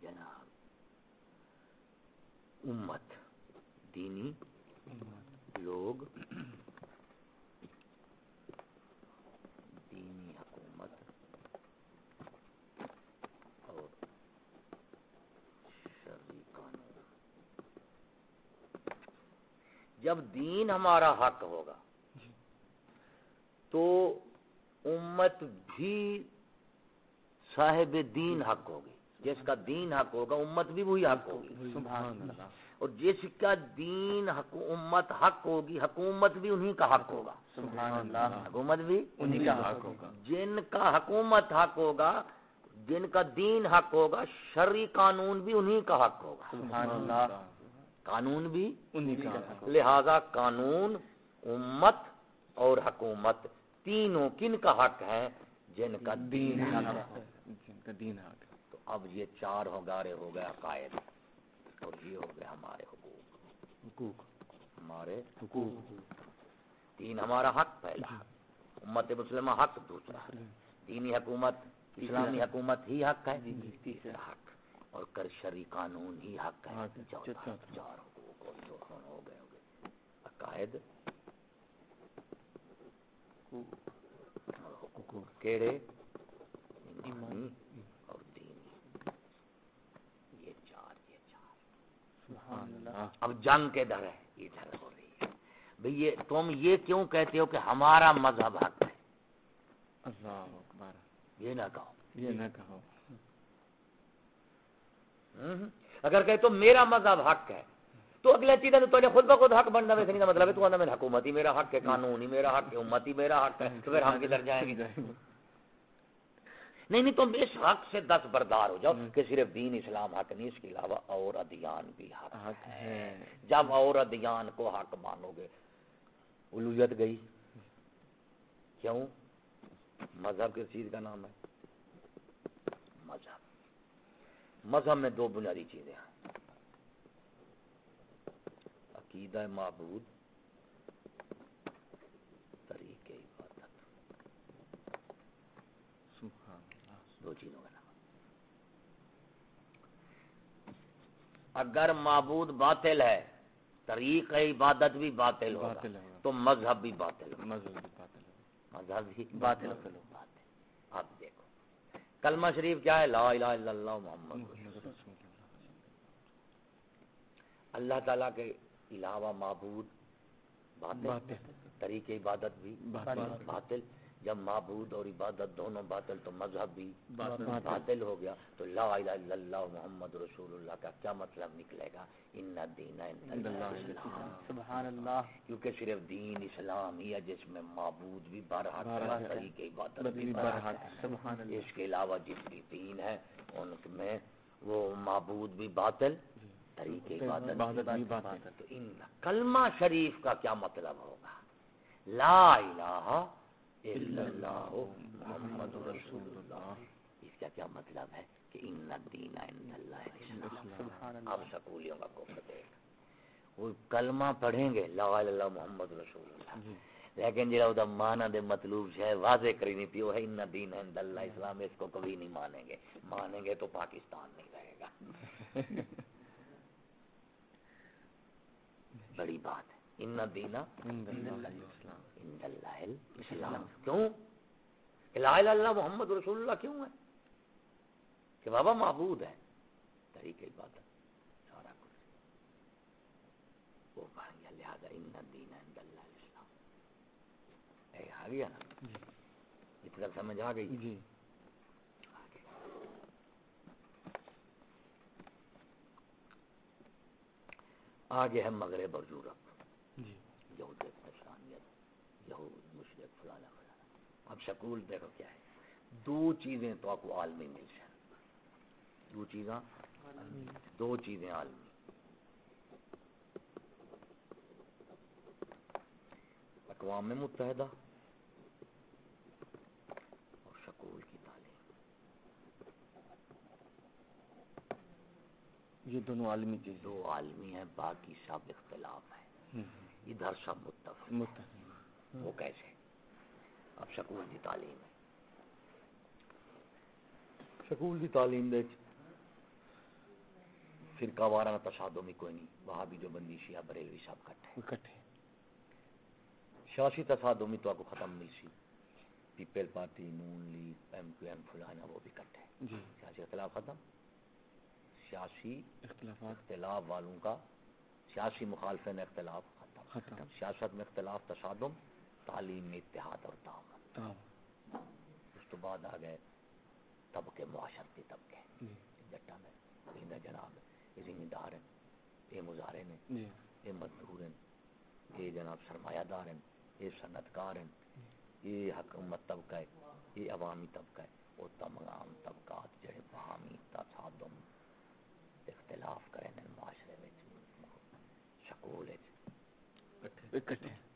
جناب امت۔ دینی لوگ دینی حکومت اور شرعی قانون۔ جب دین ہمارا حق ہوگا تو امت بھی صاحب دین حق ہوگی۔ جس کا دین حق ہوگا امت بھی وہی حق ہوگی۔ سبحان اللہ۔ اور جس کا دین حق امت حق ہوگی حکومت بھی انہی کا حق ہوگا۔ سبحان اللہ۔ حکومت بھی انہی کا حق ہوگا۔ جن کا حکومت حق ہوگا جن کا دین حق ہوگا شرعی قانون بھی انہی کا حق ہوگا۔ سبحان اللہ۔ قانون بھی انہی کا حق ہوگا۔ لہذا قانون امت اور حکومت تینوں کن کا حق ہے؟ جن کا دین حق ہے۔ جن کا دین حق اب یہ چار ہوگارے ہو گئے عقائد اور یہ ہو گئے ہمارے حقوق۔ حقوق۔ ہمارے حقوق۔ دین ہمارا حق پہلا۔ امت مسلمہ حق دوسرا۔ دینی حکومت اسلامی حکومت ہی حق ہے۔ تیسرا۔ حق۔ اور کر شرعی قانون ہی حق ہے۔ چوتھا۔ چوتھا۔ چار حقوق اور جو ہو گئے ہو گئے۔ عقائد حقوق۔ کیڑے ایمانی اور دینی یہ چار یہ چار سبحان اللہ اب جنگ کے در ہے یہ در ہو رہی ہے۔ بھئی یہ تم یہ کیوں کہتے ہو کہ ہمارا مذہب حق ہے؟ اللہ اکبر۔ یہ نہ کہو۔ یہ نہ کہو۔ اگر کہ تو میرا مذہب حق ہے تو اگلے چیزیں تو نے خود بخود حق بننا ویسے نہیں مطلب ہے تو میں حکومت ہی میرا حق ہے قانون ہی میرا حق ہے امت ہی میرا حق ہے۔ تو پھر ہم کدھر جائیں گے۔ نہیں نہیں تم اس حق سے دس بردار ہو جاؤ کہ صرف دین اسلام حق نہیں اس کے علاوہ اور ادیان بھی حق ہے۔ جب اور ادیان کو حق مانو گے الوحیت گئی۔ کیوں؟ مذہب کس چیز کا نام ہے۔ مذہب۔ مذہب میں دو بنیادی چیزیں ہیں۔ عقیدہ معبود طریق عبادت سبحان کا نام۔ اگر معبود باطل ہے طریق عبادت بھی باطل ہوگا تو مذہب بھی باطل مذہب بھی باطل اب دیکھو کلمہ شریف کیا ہے؟ لا الہ الا اللہ محمد اللہ۔ تعالیٰ کے علاوہ معبود باطل طریق عبادت بھی باطل۔ جب معبود اور عبادت دونوں باطل تو مذہب بھی باطل۔ باطل ہو گیا۔ تو لا الہ الا اللہ محمد رسول اللہ کا کیا مطلب نکلے گا؟ ان دین سبحان اللہ۔ کیونکہ صرف دین اسلام ہی ہے جس میں معبود بھی برحق برحق ہے۔ ہے۔ طریق عبادت بھی برحق ہے۔ اس کے علاوہ جتنی دین ہے ان میں وہ معبود بھی باطل طریق عبادت عبادت بھی باطل۔ تو ان کلمہ شریف کا کیا مطلب ہوگا؟ لا الہ اللہ محمد رسول اللہ۔ اس کا کیا مطلب ہے کہ ان اب سکولیوں کا کفر دیکھ۔ وہ کلمہ پڑھیں گے لا اللہ محمد رسول اللہ۔ جی۔ لیکن جڑا وہ مانا دے مطلوب ہے واضح کری نہیں پیو ہے ان دین عند اللہ اسلام اس کو کبھی نہیں مانیں گے۔ مانیں گے تو پاکستان نہیں رہے گا۔ [laughs] بڑی بات ہے۔ ان دینا عند کیوں؟ لا اللہ محمد رسول اللہ کیوں ہے؟ کہ بابا معبود ہے. طریقہ عبادت. سارا کچھ. وہ مان گیا لہذا ان دین عند اللہ الاسلام. اے آ گیا نا. جی. اتنا سمجھ آ گئی. جی. آگے. ہے مغرب اور یورپ. جی. یہودیت نشانیت یہود مشرق فلانا فلانا۔ اب شکول دیکھو کیا ہے۔ دو چیزیں تو آپ کو عالمی مل جائیں۔ دو چیزاں۔ دو چیزیں عالمی۔ اقوام متحدہ اور شکول کی تعلیم۔ یہ دونوں عالمی چیز دو عالمی ہیں باقی سب اختلاف ہیں۔ ادھر سب متفق ہیں۔ وہ کیسے اب شکول کی تعلیم ہے۔ شکول کی تعلیم دے فرقہ وارانہ تصادمی کوئی نہیں۔ وہاں بھی جو بندی شیعہ بریلوی سب کٹھے اکٹھے سیاسی تصادمی تو آپ کو ختم نہیں سی۔ People party Noon league M Q M فلانا وہ بھی کٹھے جی۔ سیاسی اختلاف ختم۔ سیاسی اختلافات۔ اختلاف والوں کا سیاسی مخالفین اختلاف ختم۔ ختم۔ سیاست میں اختلاف تصادم تعلیم میں اتحاد اور تعاون اس تو بعد آ گئے طبقے معاشرتی طبقے۔ جی۔ جٹا میں زندہ جناب یہ ذمہ دار ہیں یہ مظاہرے ہیں جی۔ یہ مزدور ہیں یہ جناب سرمایہ دار ہیں یہ صنعت کار ہیں یہ حکومت طبقہ ہے یہ عوامی طبقہ ہے۔ وہ تمام طبقات جڑے باہمی تصادم اختلاف کریں معاشرے میں سکول ہے۔ اکٹھے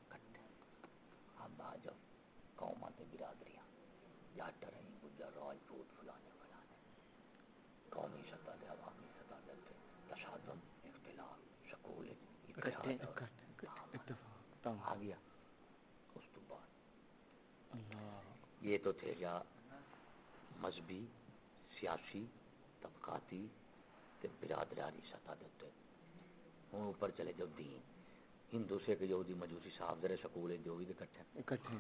کٹے اب آ جاؤ قومات برادریاں جٹ رہی گجر راجپوت فلانے فلانے قومی سطح دے عوامی سطح دے تے تصادم اختلاف سکول اکٹھے اکٹھے آ گیا۔ اس تو بعد۔ یہ تو تھے یا مذہبی سیاسی طبقاتی تے برادریاری سطح دے ہوں اوپر چلے جاؤ دین۔ ہندو سے کہ یہودی مجوسی صاحب ذرے سکول جو بھی تے کٹھے اکٹھے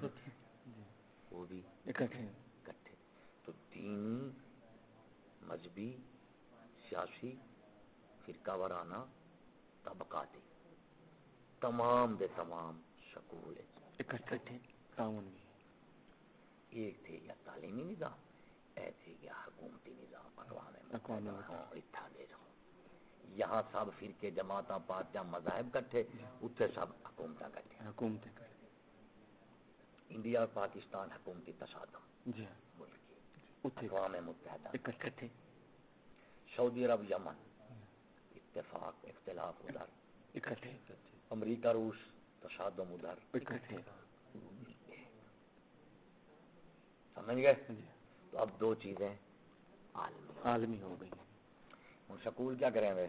وہ بھی اکٹھے اکٹھے۔ تو دینی مذہبی سیاسی فرقہ وارانہ طبقاتی۔ تمام دے تمام اکٹھے تعاون بھی ایک تھے یا تعلیمی نظام اے تھے یا حکومتی نظام اقوام۔ ہاں یہاں سب فرقے جماعتاں پارٹیاں مذاہب کٹھے اتھے سب حکومتاں کٹھے حکومتیں انڈیا اور پاکستان حکومتی تصادم جی۔ ملکی اقوام متحدہ۔ اکٹھے سعودی عرب یمن۔ اتفاق اختلاف ادھر۔ اکٹھے۔ امریکہ روس تصادم ادھر سمجھ گئے؟ جی۔ تو اب دو چیزیں عالمی عالمی ہو گئی ہوں سکول کیا کریں وے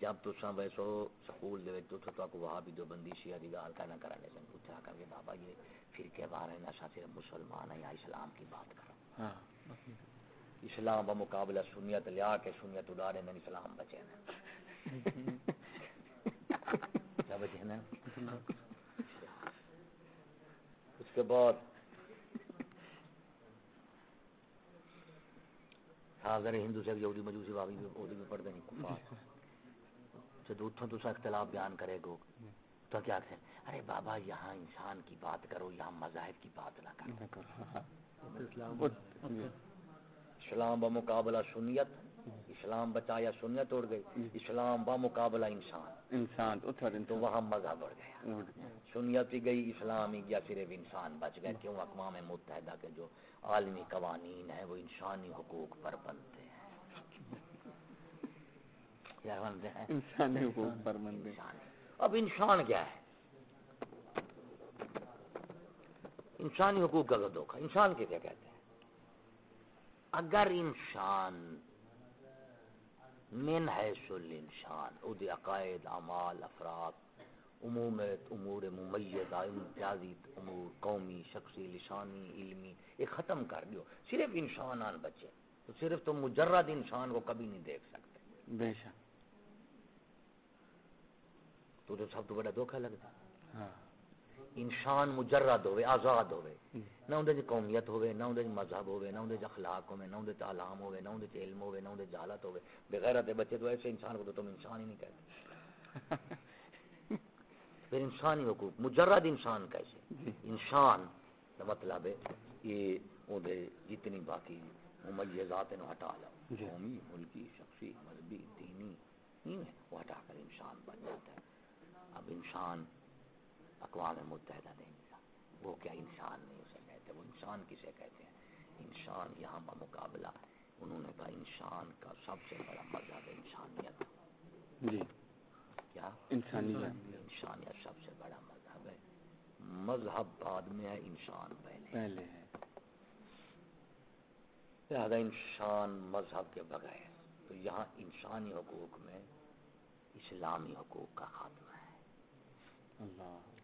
جب تساں ویسو سکول دے وچ تو تو کو وہاں بھی جو بندی شیعہ دی گال کہنا کرانے سے پوچھا کر کے بابا یہ فرقے بارے نہ صرف مسلمان ہیں یا اسلام کی بات کرو۔ ہاں۔ اسلام بمقابلہ سنیت لیا کے سنیت اڑاڑے میں اسلام بچے نا [laughs] اس کے بعد حاضر ہندو سے یہودی مجوسی بابی بھی بھی پڑھتے نہیں کفار جب اتوں تو اختلاف بیان کرے گو۔ تو کیا کہیں ارے بابا یہاں انسان کی بات کرو یہاں مذاہب کی بات نہ کرو۔ اسلام بمقابلہ سنیت۔ اسلام بچایا سنیت اڑ گئی اسلام بمقابلہ انسان۔ انسان اتھر تو انسان۔ وہاں مذہب اڑ گیا۔ سنیت ہی گئی اسلام ہی گیا صرف انسان بچ گئے کیوں؟ اقوام متحدہ کے جو عالمی قوانین ہیں وہ انسانی حقوق پر بنتے ہیں۔ کیا بنتے ہیں؟ انسانی حقوق پر مندے انسان۔ اب انسان کیا ہے؟ انسانی حقوق کا تو دھوکا انسان کے کیا کہتے ہیں؟ اگر انسان من حیث الانسان اد عقائد اعمال افراد عمومت امور ممیزہ امتیازی امور قومی شخصی لسانی علمی یہ ختم کر دیو۔ صرف انسان آن بچے تو صرف تم مجرد انسان کو کبھی نہیں دیکھ سکتے۔ بے شک۔ تو تو سب تو بڑا دھوکا لگتا۔ ہاں۔ انسان مجرد ہوئے آزاد ہوئے۔ جی۔ نہ اندر چ قومیت ہوئے نہ اندر چ مذہب ہوئے نہ اندر چ اخلاق ہوئے نہ اندر چ علام ہوئے نہ اندر چ علم ہوئے نہ اندر چ جہالت ہوئے۔ بغیرت بچے تو ایسے انسان کو تو تم انسان ہی نہیں کہتے۔ [laughs] پھر انسانی حقوق مجرد انسان کیسے؟ جی۔ انسان کا مطلب ہے یہ اودے جتنی باقی ممیزات ہیں ہٹا لو۔ جی۔ قومی ملکی شخصی مذہبی دینی نہیں ہے وہ ہٹا کر انسان بن جاتا ہے۔ اب انسان اقوام متحدہ نہیں ملا۔ وہ کیا انسان نہیں اسے کہتے وہ انسان کسے کہتے ہیں؟ انسان یہاں بمقابلہ انہوں نے کہا انسان کا سب سے بڑا مذہب انسانیت جی۔ کیا؟ انسانیت۔ انسانیت سب سے بڑا مذہب ہے۔ مذہب بعد میں ہے انسان پہلے۔ پہلے ہے۔ لہذا انسان مذہب کے بغیر تو یہاں انسانی حقوق میں اسلامی حقوق کا خاتمہ ہے۔ اللہ۔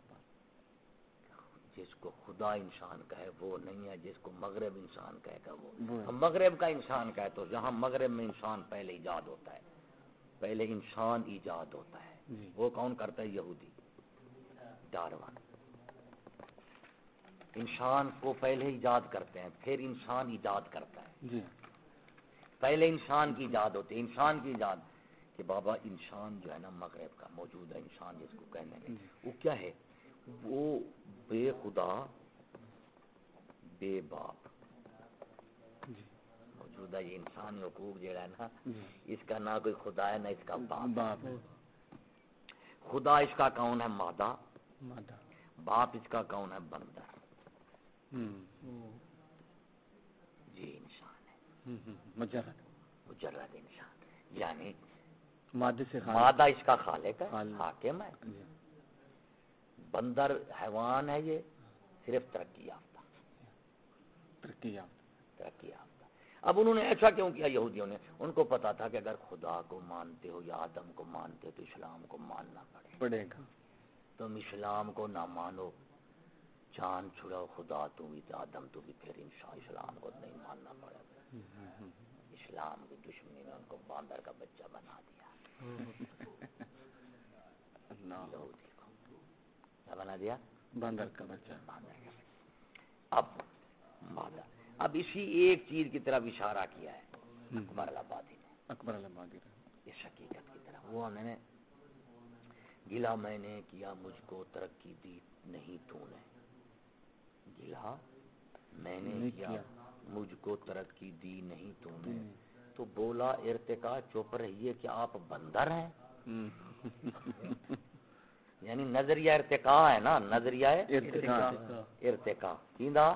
جس کو خدا انسان کہے وہ نہیں ہے جس کو مغرب انسان کہے گا وہ ہے۔ مغرب کا انسان کہے تو جہاں مغرب میں انسان پہلے ایجاد ہوتا ہے پہلے انسان ایجاد ہوتا ہے۔ جی۔ وہ کون کرتا ہے؟ یہودی۔ ڈارون انسان کو پہلے ایجاد کرتے ہیں پھر انسان ایجاد کرتا ہے۔ جی۔ پہلے انسان کی ایجاد ہوتی ہے انسان کی ایجاد۔ کہ بابا انسان جو ہے نا مغرب کا موجودہ انسان جس کو کہنے ہیں جی۔ وہ کیا ہے؟ وہ بے خدا بے باپ۔ جی۔ موجودہ یہ انسانی حقوق جو ہے نا جی۔ اس کا نہ کوئی خدا ہے نہ اس کا باپ۔ باپ۔ ہے خدا اس کا کون ہے؟ مادہ۔ مادہ۔ باپ اس کا کون ہے؟ بندر ہوں۔ یہ انسان ہے۔ مجرد۔ مجرد انسان۔ یعنی مادہ اس کا خالق ہے۔ حاکم ہے۔ جی۔ بندر حیوان ہے یہ صرف ترقی یافتہ۔ ترقی یافتہ۔ ترقی یافتہ۔ اب انہوں نے ایسا کیوں کیا یہودیوں نے؟ ان کو پتا تھا کہ اگر خدا کو مانتے ہو یا آدم کو مانتے ہو تو اسلام کو ماننا پڑے۔ پڑے گا۔ تم اسلام کو نہ مانو جان چھڑاؤ خدا تو بھی آدم تو بھی پھر انشاء اسلام کو نہیں ماننا پڑے۔ گا۔ اسلام کی دشمنی نے ان کو باندر کا بچہ بنا دیا۔ یہودی۔ کیا بنا دیا بندر کا بچہ باندر کا بچہ۔ اب مادہ اب اسی ایک چیز کی طرف اشارہ کیا ہے۔ اکبر آبادی نے اکبر الآبادی اس حقیقت کی طرف وہ میں نے گلا میں نے کیا مجھ کو ترقی دی نہیں تو نے گلا میں نے کیا۔ مجھ کو ترقی دی نہیں تو نے۔ تو بولا ارتقا چپ رہیے کہ آپ بندر ہیں۔ یعنی نظریہ ارتقا ہے نا نظریہ ارتقا ارتقا کیندا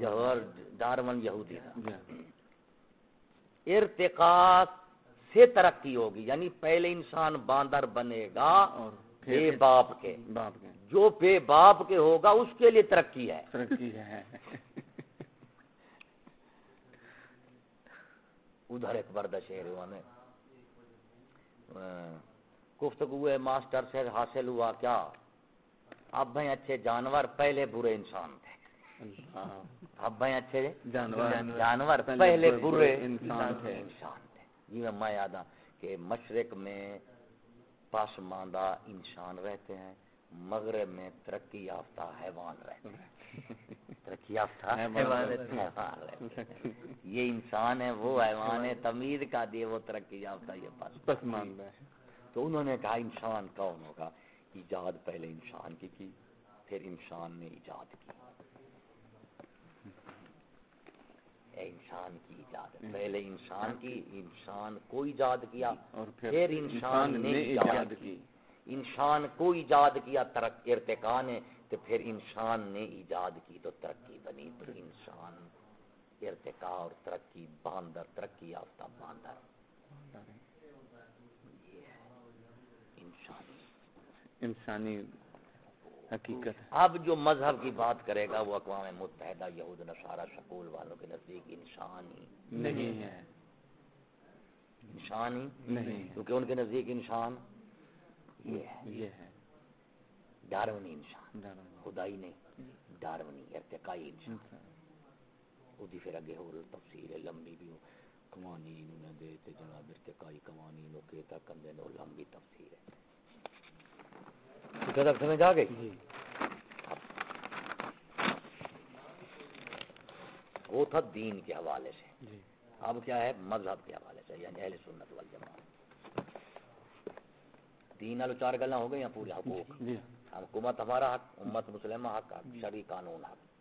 جوہر ڈارون یہودی تھا۔ جی. ارتقا سے ترقی ہوگی یعنی پہلے انسان باندر بنے گا بے باپ کے۔ جو بے باپ کے ہوگا اس کے لیے ترقی ہے۔ ترقی ہے۔ ادھر ایک بردا شہر ہوا میں گفتگو ماسٹر سے حاصل ہوا کیا؟ اب بھائی اچھے جانور پہلے برے انسان تھے۔ اب بھائی اچھے جانور۔ جانور پہلے برے انسان تھے۔ انسان تھے۔ جی میں میں یاد ہوں کہ مشرق میں پاسماندہ انسان رہتے ہیں مغرب میں ترقی یافتہ حیوان رہتے ہیں۔ [laughs] ترقی یافتہ حیوان رہتے ہیں۔ یہ انسان ہے وہ حیوان ہے تمید کا دے وہ ترقی یافتہ یہ پسماندہ ہے۔ تو انہوں نے کہا انسان کون ہوگا؟ ایجاد پہلے انسان کی کی پھر انسان نے ایجاد کی۔ اے انسان کی ایجاد پہلے انسان کی انسان کو ایجاد کیا اور پھر انسان نے ایجاد کی۔ انسان کو ایجاد کیا ترق ارتقا نے تو پھر انسان نے ایجاد کی تو ترقی بنی۔ تو انسان ارتقا اور ترقی باندر ترقی یافتہ باندر یہ ہے انسانی انسانی حقیقت ہے اب جو مذہب کی بات کرے گا وہ اقوام متحدہ یہود نصارہ شکول والوں کے نزدیک انسان ہی نہیں ہے انسان ہی نہیں ہے کیونکہ ان کے نزدیک انسان یہ ہے یہ ہے ڈارونی انسان ڈر- خدائی نہیں ڈارونی ارتقائی انسان انسان۔ ਉਹਦੀ ਫਿਰ ਅੱਗੇ ਹੋਰ ਤਫਸੀਲ ਹੈ ਲੰਬੀ ਵੀ ਉਹ ਕਵਾਨੀਨ ਉਹਨਾਂ ਦੇ ਤੇ ਜਨਾਬ ਇਰਤਕਾਈ ਕਵਾਨੀਨ ਉਹ ਕੇ ਤੱਕ ਕੰਦੇ ਨੇ ਉਹ ਲੰਬੀ ਤਫਸੀਲ ਹੈ تک سمجھ آ گئی وہ تھا دین کے حوالے سے۔ جی۔ اب کیا ہے؟ مذہب کے حوالے سے یعنی اہل سنت والجماعت۔ دین والے چار گلا ہو گئی ہیں پورے حقوق؟ جی، جی۔ حکومت ہمارا حق امت مسلمہ حق حق شرعی قانون حق۔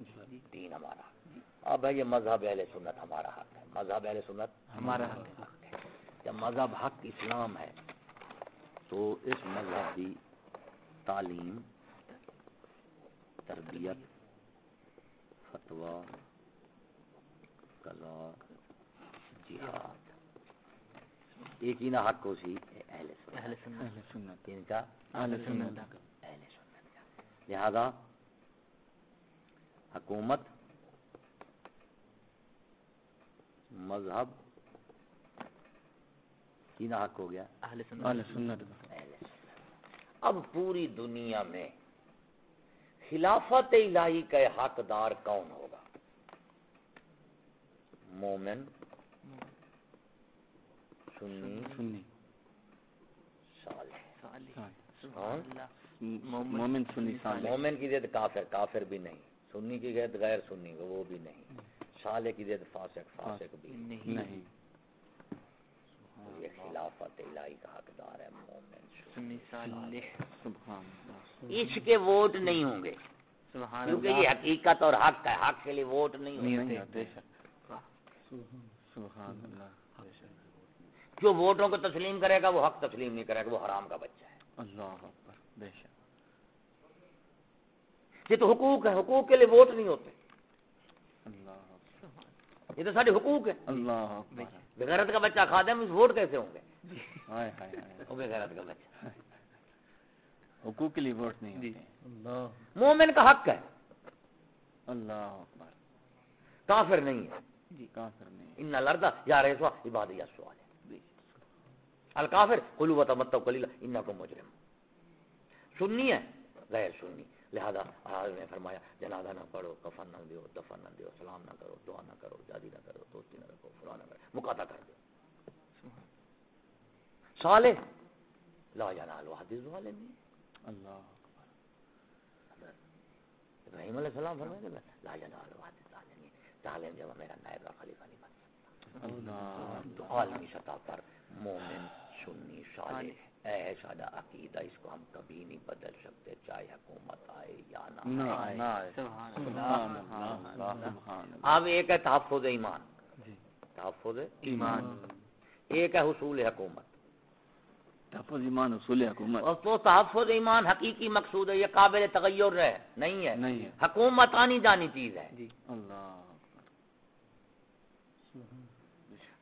دین ہمارا حق۔ اب ہے یہ مذہب اہل سنت ہمارا حق ہے۔ مذہب اہل سنت ہمارا حق ہے۔ جب مذہب حق اسلام ہے تو اس مذہب کی تعلیم تربیت فتویٰ قضا جہاد۔ ایک ہی نہ حق ہو سی اہل سنت۔ اہل سنت۔ ان کا اہل سنت۔ اہل سنت۔ کا لہذا حکومت مذہب کی نہ حق ہو گیا؟ اہل سنت۔ اب پوری دنیا میں خلافت الہی کا حقدار کون ہوگا؟ مومن سنی سنی۔ صالح۔ مومن سنی مومن کی زید کافر کافر بھی نہیں۔ سنی کی زید غیر سنی وہ بھی نہیں۔ صالح کی زید فاسق فاسق بھی نہیں۔ یہ خلافت الہی کا حقدار ہے مومن اس کے ووٹ نہیں ہوں گے۔ سبحان کیونکہ یہ حقیقت اور حق ہے حق کے لیے ووٹ نہیں نہیں ہوتے ہوتے بے شک۔ سبحان اللہ بے شک۔ جو ووٹوں کو تسلیم کرے گا وہ حق تسلیم نہیں کرے گا وہ حرام کا بچہ ہے۔ اللہ اکبر بے شک۔ یہ تو حقوق ہے حقوق کے لیے ووٹ نہیں ہوتے۔ یہ تو سارے حقوق ہے اللہ اکبر۔ بغیرت کا بچہ کھا دے ووٹ کیسے ہوں گے؟ ہائے ہائے ہائے۔ وہ بغیرت کا بچہ۔ حقوق کے لیے ووٹ نہیں ہوتے۔ اللہ۔ مومن کا حق ہے۔ اللہ اکبر۔ کافر نہیں ہے۔ جی۔ کافر نہیں ان لڑتا یا رہے عباد یا سوال ہے الکافر کو مجرم سننی ہے؟ غیر سننی لہذا حضرت نے فرمایا جنازہ نہ پڑھو کفن نہ دیو دفن نہ دیو سلام نہ کرو دعا نہ کرو جادی نہ کرو دوستی نہ رکھو فلاں نہ کرو مقاطع کر دو صالح لا ینال وحد الظالمین اللہ ابراہیم علیہ السلام فرمائے لا ینال وحد الظالمین ظالم جب میرا نائب را خلیفہ نہیں بن سکتا۔ عالمی سطح پر مومن سنی صالح اے سادہ عقیدہ اس کو ہم کبھی نہیں بدل سکتے چاہے حکومت آئے یا نہ نہ آئے۔ نہ سبحان اللہ سبحان اللہ اب ایک ہے تحفظ ایمان۔ جی۔ تحفظ ایمان۔ ایک ہے حصول حکومت۔ تحفظ ایمان اصول حکومت۔ اور تو تحفظ ایمان حقیقی مقصود ہے یہ قابل تغیر ہے۔ نہیں ہے۔ نہیں ہے۔ حکومت آنی جانی چیز ہے۔ جی اللہ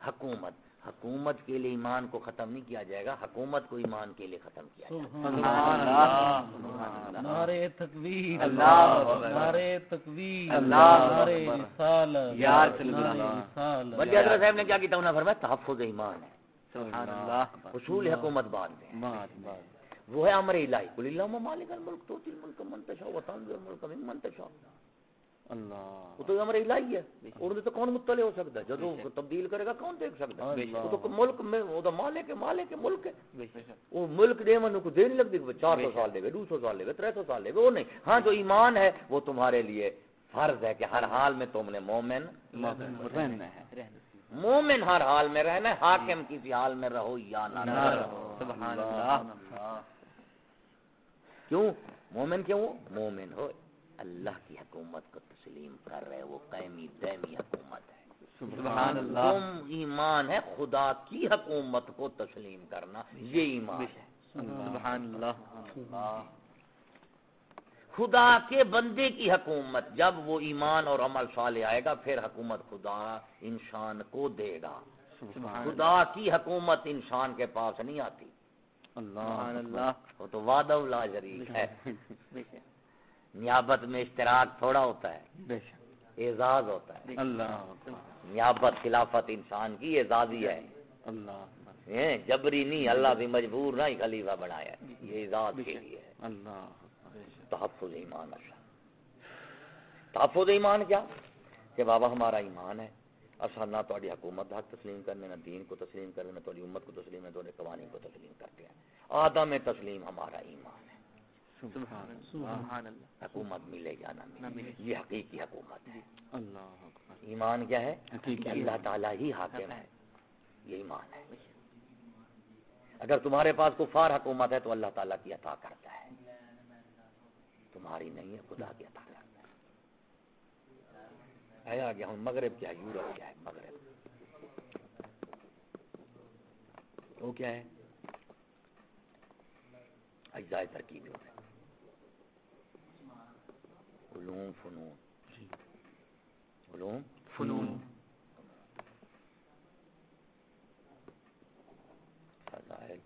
حکومت۔ حکومت کے لیے ایمان کو ختم نہیں کیا جائے گا حکومت کو ایمان کے لیے ختم کیا جائے گا۔ سبحان اللہ۔ سبحان اللہ۔ نعرے تکبیر اللہ اکبر۔ نعرے تکبیر اللہ نعرے اکبر رسالت۔ یا رسول نعرے اللہ رسالت۔ ولی حضرت صاحب نے کیا کیا انہوں نے فرمایا تحفظ ایمان ہے۔ سبحان اللہ۔ حصول حکومت بعد میں ہے بات بات وہ ہے امر الہی۔ قل اللہ مالک الملک تو الملک من تشاء و تنزع الملک ممن تشاء۔ اللہ. وہ تو امر الہی ہے. اور تو کون مطلع ہو سکتا ہے؟ تبدیل کرے گا کون دیکھ سکتا ہے؟ وہ تو ملک میں وہ تو مالک ہے مالک ہے ملک ہے. وہ ملک دے من کو دے نہیں لگتی کہ سال لے سال لے سال لے وہ نہیں. ہاں جو ایمان ہے وہ تمہارے لیے فرض ہے کہ ہر حال میں تم نے مومن رہنا ہے. مومن ہر حال میں رہنا ہے حاکم کسی حال میں رہو یا نہ نہ رہو. رہو. سبحان اللہ. کیوں؟ مومن کیوں؟ مومن ہو اللہ کی حکومت کو تسلیم کر رہے وہ قیمی دائمی حکومت ہے۔ سبحان اللہ۔ تم ایمان ہے خدا کی حکومت کو تسلیم کرنا یہ ایمان ہے۔ سبحان اللہ۔ خدا کے بندے کی حکومت جب وہ ایمان اور عمل صالح آئے گا پھر حکومت خدا انسان کو دے گا۔ خدا کی حکومت انسان کے پاس نہیں آتی۔ اللہ۔ اللہ وہ تو وعدہ لا شریک ہے۔ نیابت میں اشتراک تھوڑا ہوتا ہے بے شک۔ اعزاز ہوتا ہے۔ اللہ نیابت خلافت انسان کی اعزازی ہے۔ اللہ جبری نہیں اللہ بھی مجبور نہ خلیفہ بنایا ہے۔ یہ اعزاز کے لیے ہے۔ اللہ تحفظ ایمان اللہ تحفظ ایمان کیا؟ کہ بابا ہمارا ایمان ہے۔ اصل نہ تاری حکومت حق تسلیم کرنے نہ دین کو تسلیم کرنے نہ تاری امت کو تسلیم ہے تھوڑے قوانین کو تسلیم کرتے ہیں۔ آدم تسلیم ہمارا ایمان ہے۔ سبحان سبحان اللہ. حکومت ملے یا نہ ملے یہ حقیقی حکومت ہے. اللہ اکبر. ایمان کیا ہے؟ اللہ تعالیٰ ہی حاکم ہے. یہ ایمان ہے. اگر تمہارے پاس کفار حکومت ہے تو اللہ تعالیٰ کی عطا کرتا ہے. تمہاری نہیں ہے خدا کی عطا کرتا ہے. آ گیا ہوں مغرب کیا یورپ کیا ہے؟ مغرب. وہ کیا ہے؟ اجزائے ترکیب ہوتا ہے علوم فنون علوم فنون فضائل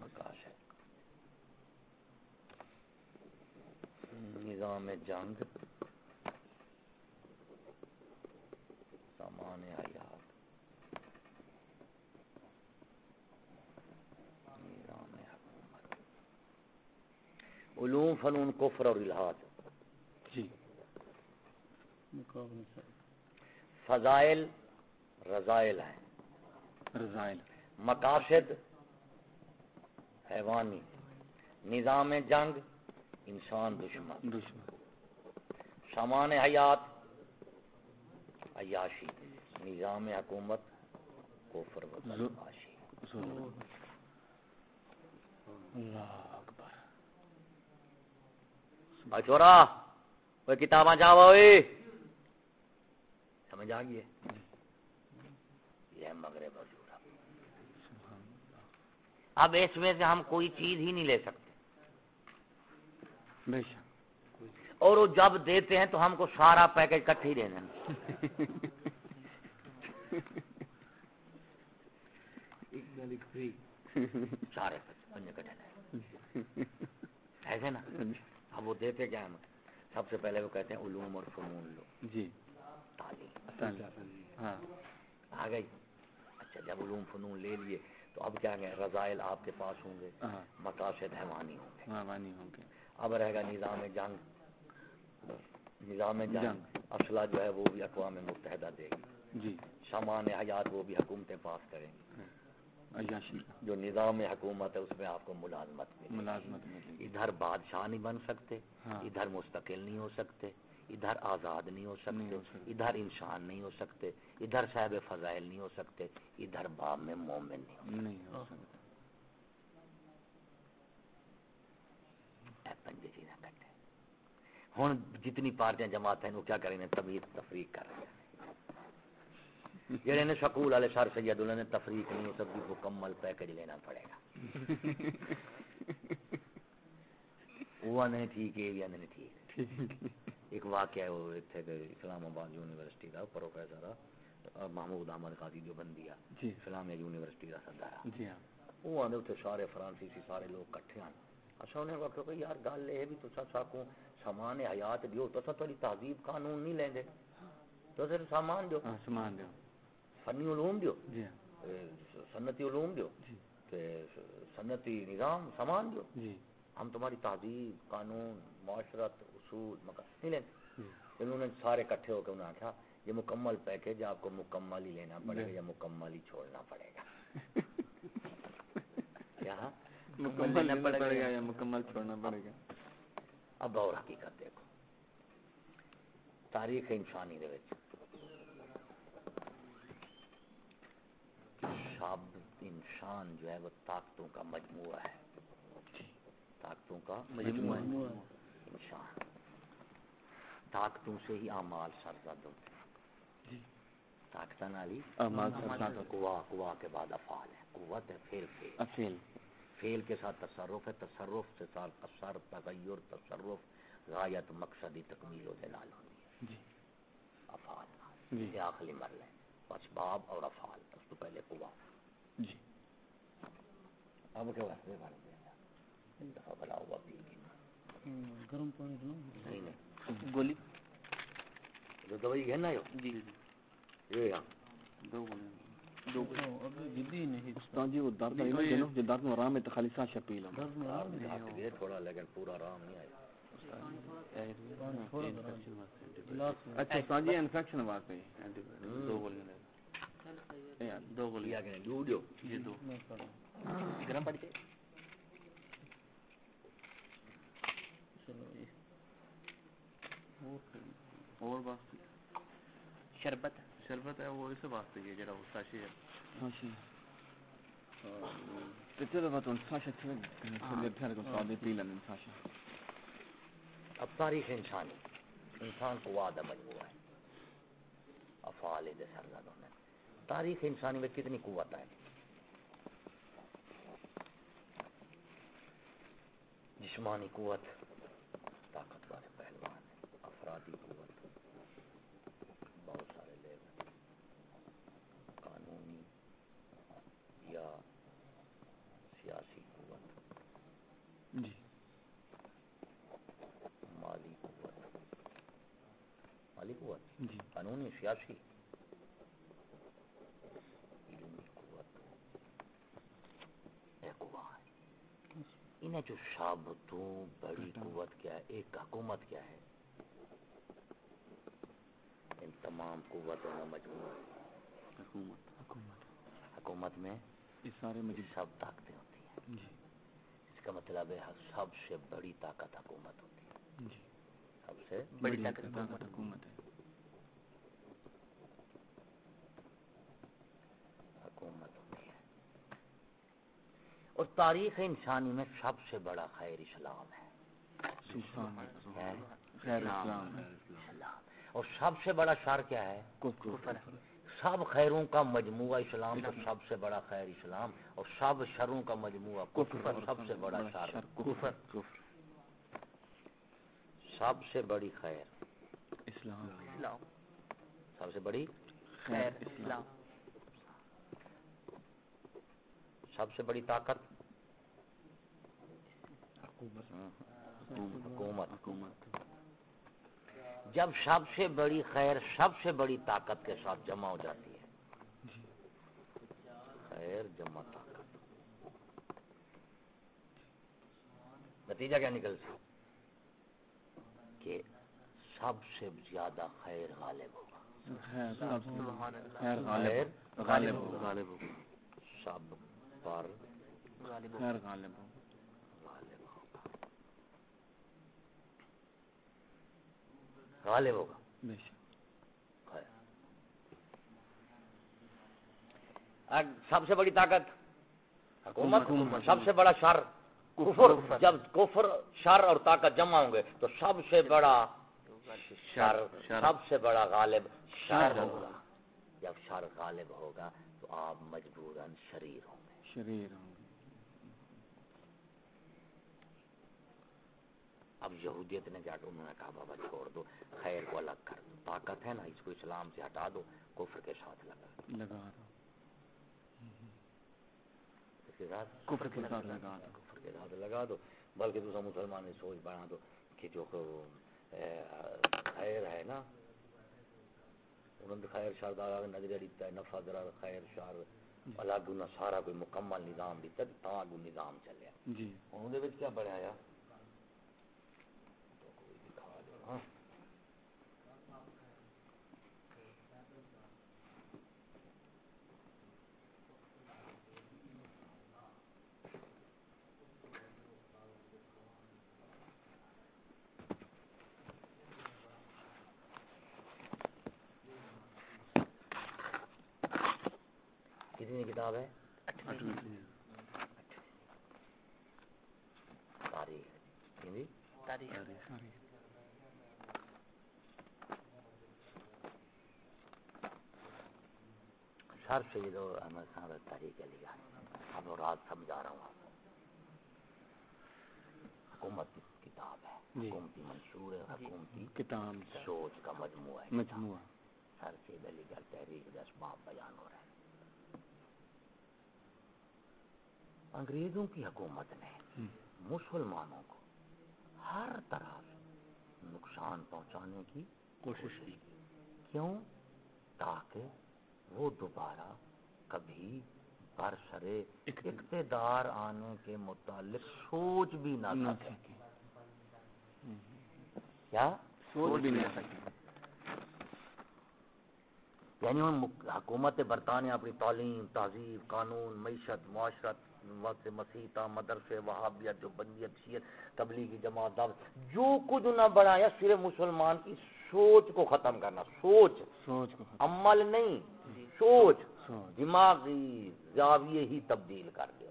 مقاصد نظام جنگ کفر اور الحاد جی۔ فضائل رضائل ہیں۔ رضائل۔ مقاصد حیوانی۔ نظام جنگ انسان دشمن۔ دشمن۔ سامان حیات عیاشی۔ نظام حکومت کفر و اور چھوڑا وہ کتاباں جاوا ہوئے سمجھ آ گئی ہے؟ یہ مغرب اب اس میں سے ہم کوئی چیز ہی نہیں لے سکتے۔ بے شک۔ اور وہ جب دیتے ہیں تو ہم کو سارا پیکج کٹھے ہی دینا سارے ایسے نا؟ اب وہ دیتے کیا ہم؟ سب سے پہلے وہ کہتے ہیں علوم اور فنون لو۔ جی۔ تعلیم۔ ہاں۔ آ گئی۔ اچھا جب علوم فنون لے لیے تو اب کیا گئے رضائل آپ کے پاس ہوں گے ہاں۔ مقاصد حیوانی ہوں گے۔ ہوں گے۔ اب رہے گا نظام جنگ۔ نظام جنگ جنگ۔ اسلحہ جو ہے وہ بھی اقوام متحدہ دے گی۔ جی۔ سامان حیات وہ بھی حکومتیں پاس کریں گی۔ عیاشی جو نظام حکومت ہے اس میں آپ کو ملازمت ملے ملازمت ملے ادھر بادشاہ نہیں بن سکتے ہاں۔ ادھر مستقل نہیں ہو سکتے ادھر آزاد نہیں ہو سکتے سکتے۔ ادھر انسان نہیں ہو سکتے ادھر صاحب فضائل نہیں ہو سکتے ادھر باب میں مومن نہیں ہو پنجے جی ہوں جتنی پارٹیاں جماعت ہیں وہ کیا کریں؟ گے تبیت تفریق کر رہے ہیں۔ جہے نے سکول والے سر سید انہوں نے تفریق نہیں ہو سکتی مکمل پیکج لینا پڑے گا۔ وہ نہیں ٹھیک ہے یہ نہیں ٹھیک ایک واقعہ ہے وہ اتنے کہ اسلام آباد یونیورسٹی کا پروفیسر محمود احمد قاضی جو بندیا جی۔ اسلامیہ یونیورسٹی کا صدر جی ہاں۔ وہ آدھے اتنے سارے فرانسیسی سارے لوگ کٹھے ہیں اچھا انہیں وقت کہ یار گل یہ بھی تو ساکو سامان حیات دیو تو تھوڑی تہذیب قانون نہیں لیں گے تو سامان دیو۔ ہاں سامان دو فنی علوم دیو صنعتی علوم دیو صنعتی نظام سامان دیو ہم تمہاری تہذیب قانون معاشرت اصول مقا نہیں لیں انہوں نے سارے کٹھے ہو کے انہوں نے کہا یہ مکمل پیکج آپ کو مکمل ہی لینا پڑے گا۔ یا مکمل ہی چھوڑنا پڑے گا کیا مکمل لینا پڑے گا یا مکمل چھوڑنا پڑے گا اب اور حقیقت دیکھو تاریخ انسانی دے وچ سب انسان جو ہے وہ طاقتوں کا مجموعہ ہے۔ طاقتوں کا مجموعہ۔ ہے۔ انسان۔ طاقتوں سے ہی اعمال سرزد ہوتے ہیں۔ جی۔ طاقت سرزد ہوتے قوا قوا کے بعد افعال ہے قوت ہے فیل افیل فیل کے ساتھ تصرف ہے۔ تصرف سے ساتھ اثر تغیر تصرف غایت مقصدی تکمیل و دلال ہوتی جی۔ ہے افعال۔ جی۔ یہ آخری مرل ہے۔ اسباب اور افعال۔ اس تو پہلے قوا۔ جی۔ اب کے واسطے گیا ایک دفعہ بلا ہوا پی ہوں، گرم پانی دو۔ نہیں نہیں۔ گولی۔ جو دوائی ہے نا یہ جی یہ دو گولی ابھی جدی نہیں استاد جی وہ درد ہے نا جو درد میں آرام ہے تو خالی سانس پی لو درد میں آرام گئے تھوڑا لیکن پورا آرام نہیں آیا۔ میں۔ اچھا استاد جی انفیکشن واسطے دو گولی دو گولی دو دو گرم چلو اور شربت شربت ہے وہ اس واسطے ہے جڑا وہ ساشی ہے ساشی بات ان ساشا تھوڑے تھوڑے دیر ٹھہر کے استاد پی لیں ساشا اب تاریخ انسانی انسان کو وعدہ مجموعہ ہے افعال دے سرزد ہونے تاریخ انسانی میں کتنی قوت ہے جسمانی قوت طاقتور پہلوان افرادی قوت بہت سارے لیبر قانونی یا سیاسی قوت۔ جی۔ مالی قوت۔ قانونی سیاسی علمی قوت ایک قوت انہیں جو سب تو بڑی قوت کیا ہے؟ ایک حکومت کیا ہے؟ ان تمام قوتوں کا مجموعہ حکومت۔ حکومت۔ حکومت میں یہ سارے مجھے سب طاقتیں ہوتی ہیں۔ جی۔ اس کا مطلب ہے سب سے بڑی طاقت حکومت ہوتی ہے۔ جی۔ سب سے بڑی طاقت حکومت ہے حکومت ہوتی ہے اور تاریخ انسانی میں سب سے بڑا خیر اسلام ہے۔ خیر اسلام اور سب سے بڑا شر کیا ہے؟ کفر۔ سب خیروں کا مجموعہ اسلام تو سب سے بڑا خیر اسلام اور سب شروں کا مجموعہ کفر سب سے بڑا شر۔ کفر کفر۔ سب سے بڑی خیر۔ اسلام۔ سب سے بڑی خیر۔ اسلام۔ سب سے بڑی طاقت۔ حکومت۔ حکومت حکومت۔ جب سب سے بڑی خیر سب سے بڑی طاقت کے ساتھ جمع ہو جاتی ہے۔ خیر جمع طاقت۔ نتیجہ کیا نکلتا کہ سب سے زیادہ خیر غالب ہوگا۔ خیر غالب غالب ہو غالب ہو سب پر غالب ہو غالب ہوگا غالب ہوگا۔ سب سے بڑی طاقت حکومت۔ سب سے بڑا شر۔ کفر۔ جب کفر شر اور طاقت جمع ہوں گے تو سب سے بڑا شر۔ سب سے بڑا غالب شر شر۔ ہوگا۔ جب شر غالب ہوگا تو آپ مجبوراً شریر ہوں گے۔ شریر ہوں گے اب یہودیت نے کیا کہ انہوں نے کہا بابا چھوڑ دو خیر کو الگ کر دو۔ طاقت ہے نا اس کو اسلام سے ہٹا دو کفر کے ساتھ لگا لگا دو کے کفر کے ساتھ لگا دو۔ کفر کے ساتھ لگا دو۔ بلکہ دوسرا مسلمان نے سوچ بنا دو کہ جو خیر ہے نا۔ انہوں نے خیر شر دا نظریہ دیتا ہے نفع ضرر خیر شر الگ انہاں سارا کوئی مکمل نظام دیتا ہے تاں نظام چلیا جی۔ انہوں وچ کیا بنایا تو کوئی دکھا دو ہاں کتنی کتاب ہے؟ تاریخ۔ ہندی سر سید و احمد خان تاریخ علی اب اور رات سمجھا رہا ہوں آپ۔ کو حکومت کی کتاب ہے جی۔ حکومتی منشور ہے حکومتی کتاب سوچ کا مجموعہ ہے۔ مجموعہ۔ سر سید علی کا تحریک دس باپ بیان ہو رہا ہے۔ انگریزوں کی حکومت نے مسلمانوں کو ہر طرح سے نقصان پہنچانے کی کوشش کی۔ کیوں؟ تاکہ وہ دوبارہ کبھی برسرے اقتدار آنے کے متعلق سوچ بھی نہ نہ سکے۔ کیا؟ سوچ بھی نہیں سکے۔ یعنی حکومت برطانیہ اپنی تعلیم تہذیب قانون معیشت معاشرت وقت مسیحا مدرسے وہابیت جو بندیت شیت تبلیغی جماعت جو کچھ نہ بنایا صرف مسلمان کی سوچ کو ختم کرنا سوچ۔ سوچ کو عمل نہیں سوچ۔ سوچ۔ دماغی زاویے ہی تبدیل کر دو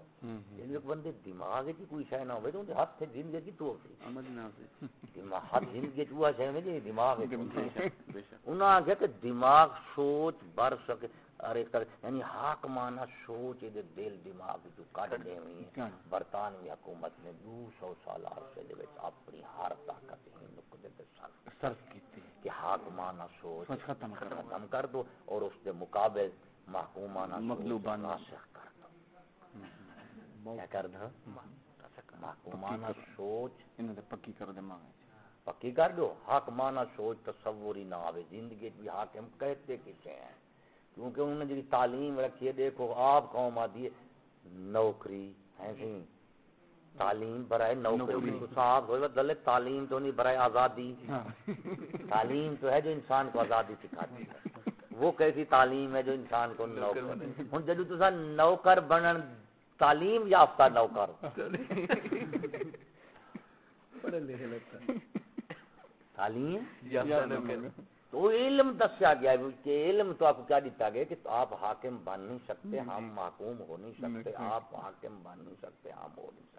بندے دماغ کی کوئی شے نہ ہوئے تو اندے ہاتھ سے زندگی تو نہ سے دماغ ہاتھ زندگی چوہا شے میں جی دماغ انہوں نے آخیا کہ دماغ سوچ بر سکے۔ ارے کر یعنی حاکمانہ سوچ دے دل دماغ جو کٹ دے ہوئی ہیں۔ برطانوی حکومت نے دو سو سال عرصے دے وچ اپنی ہر طاقت ہی نقطے تے صرف صرف کیتی۔ کہ حاکمانہ سوچ سوچ ختم کر دو۔ ختم کر دو اور اس کے مقابل محکومانہ سوچ مغلوبانہ۔ راسخ کر دو۔ کیا کر دو؟ محکومانہ سوچ۔ انہوں نے پکی کر دماغ پکی کر دو؟ حق مانا سوچ تصور ہی نہ آوے۔ زندگی بھی حاکم کہتے کسے ہیں؟ کیونکہ انہوں نے جی تعلیم رکھی ہے دیکھو آپ قوم آدھی ہے نوکری ہے سی تعلیم برائے نوکری صاحب ہوئے دلے تعلیم تو نہیں برائے آزادی۔ تعلیم تو ہے جو انسان کو آزادی سکھاتی ہے۔ وہ کیسی تعلیم ہے جو انسان کو نوکر ہوں جدو تسا نوکر بنن تعلیم یافتہ نوکر۔ تعلیم؟ تو علم دسیا گیا کہ علم تو آپ کو کیا دیتا گیا کہ آپ حاکم بن نہیں سکتے ہم محکوم ہو نہیں سکتے آپ حاکم بن نہیں سکتے ہم ہو نہیں سکتے۔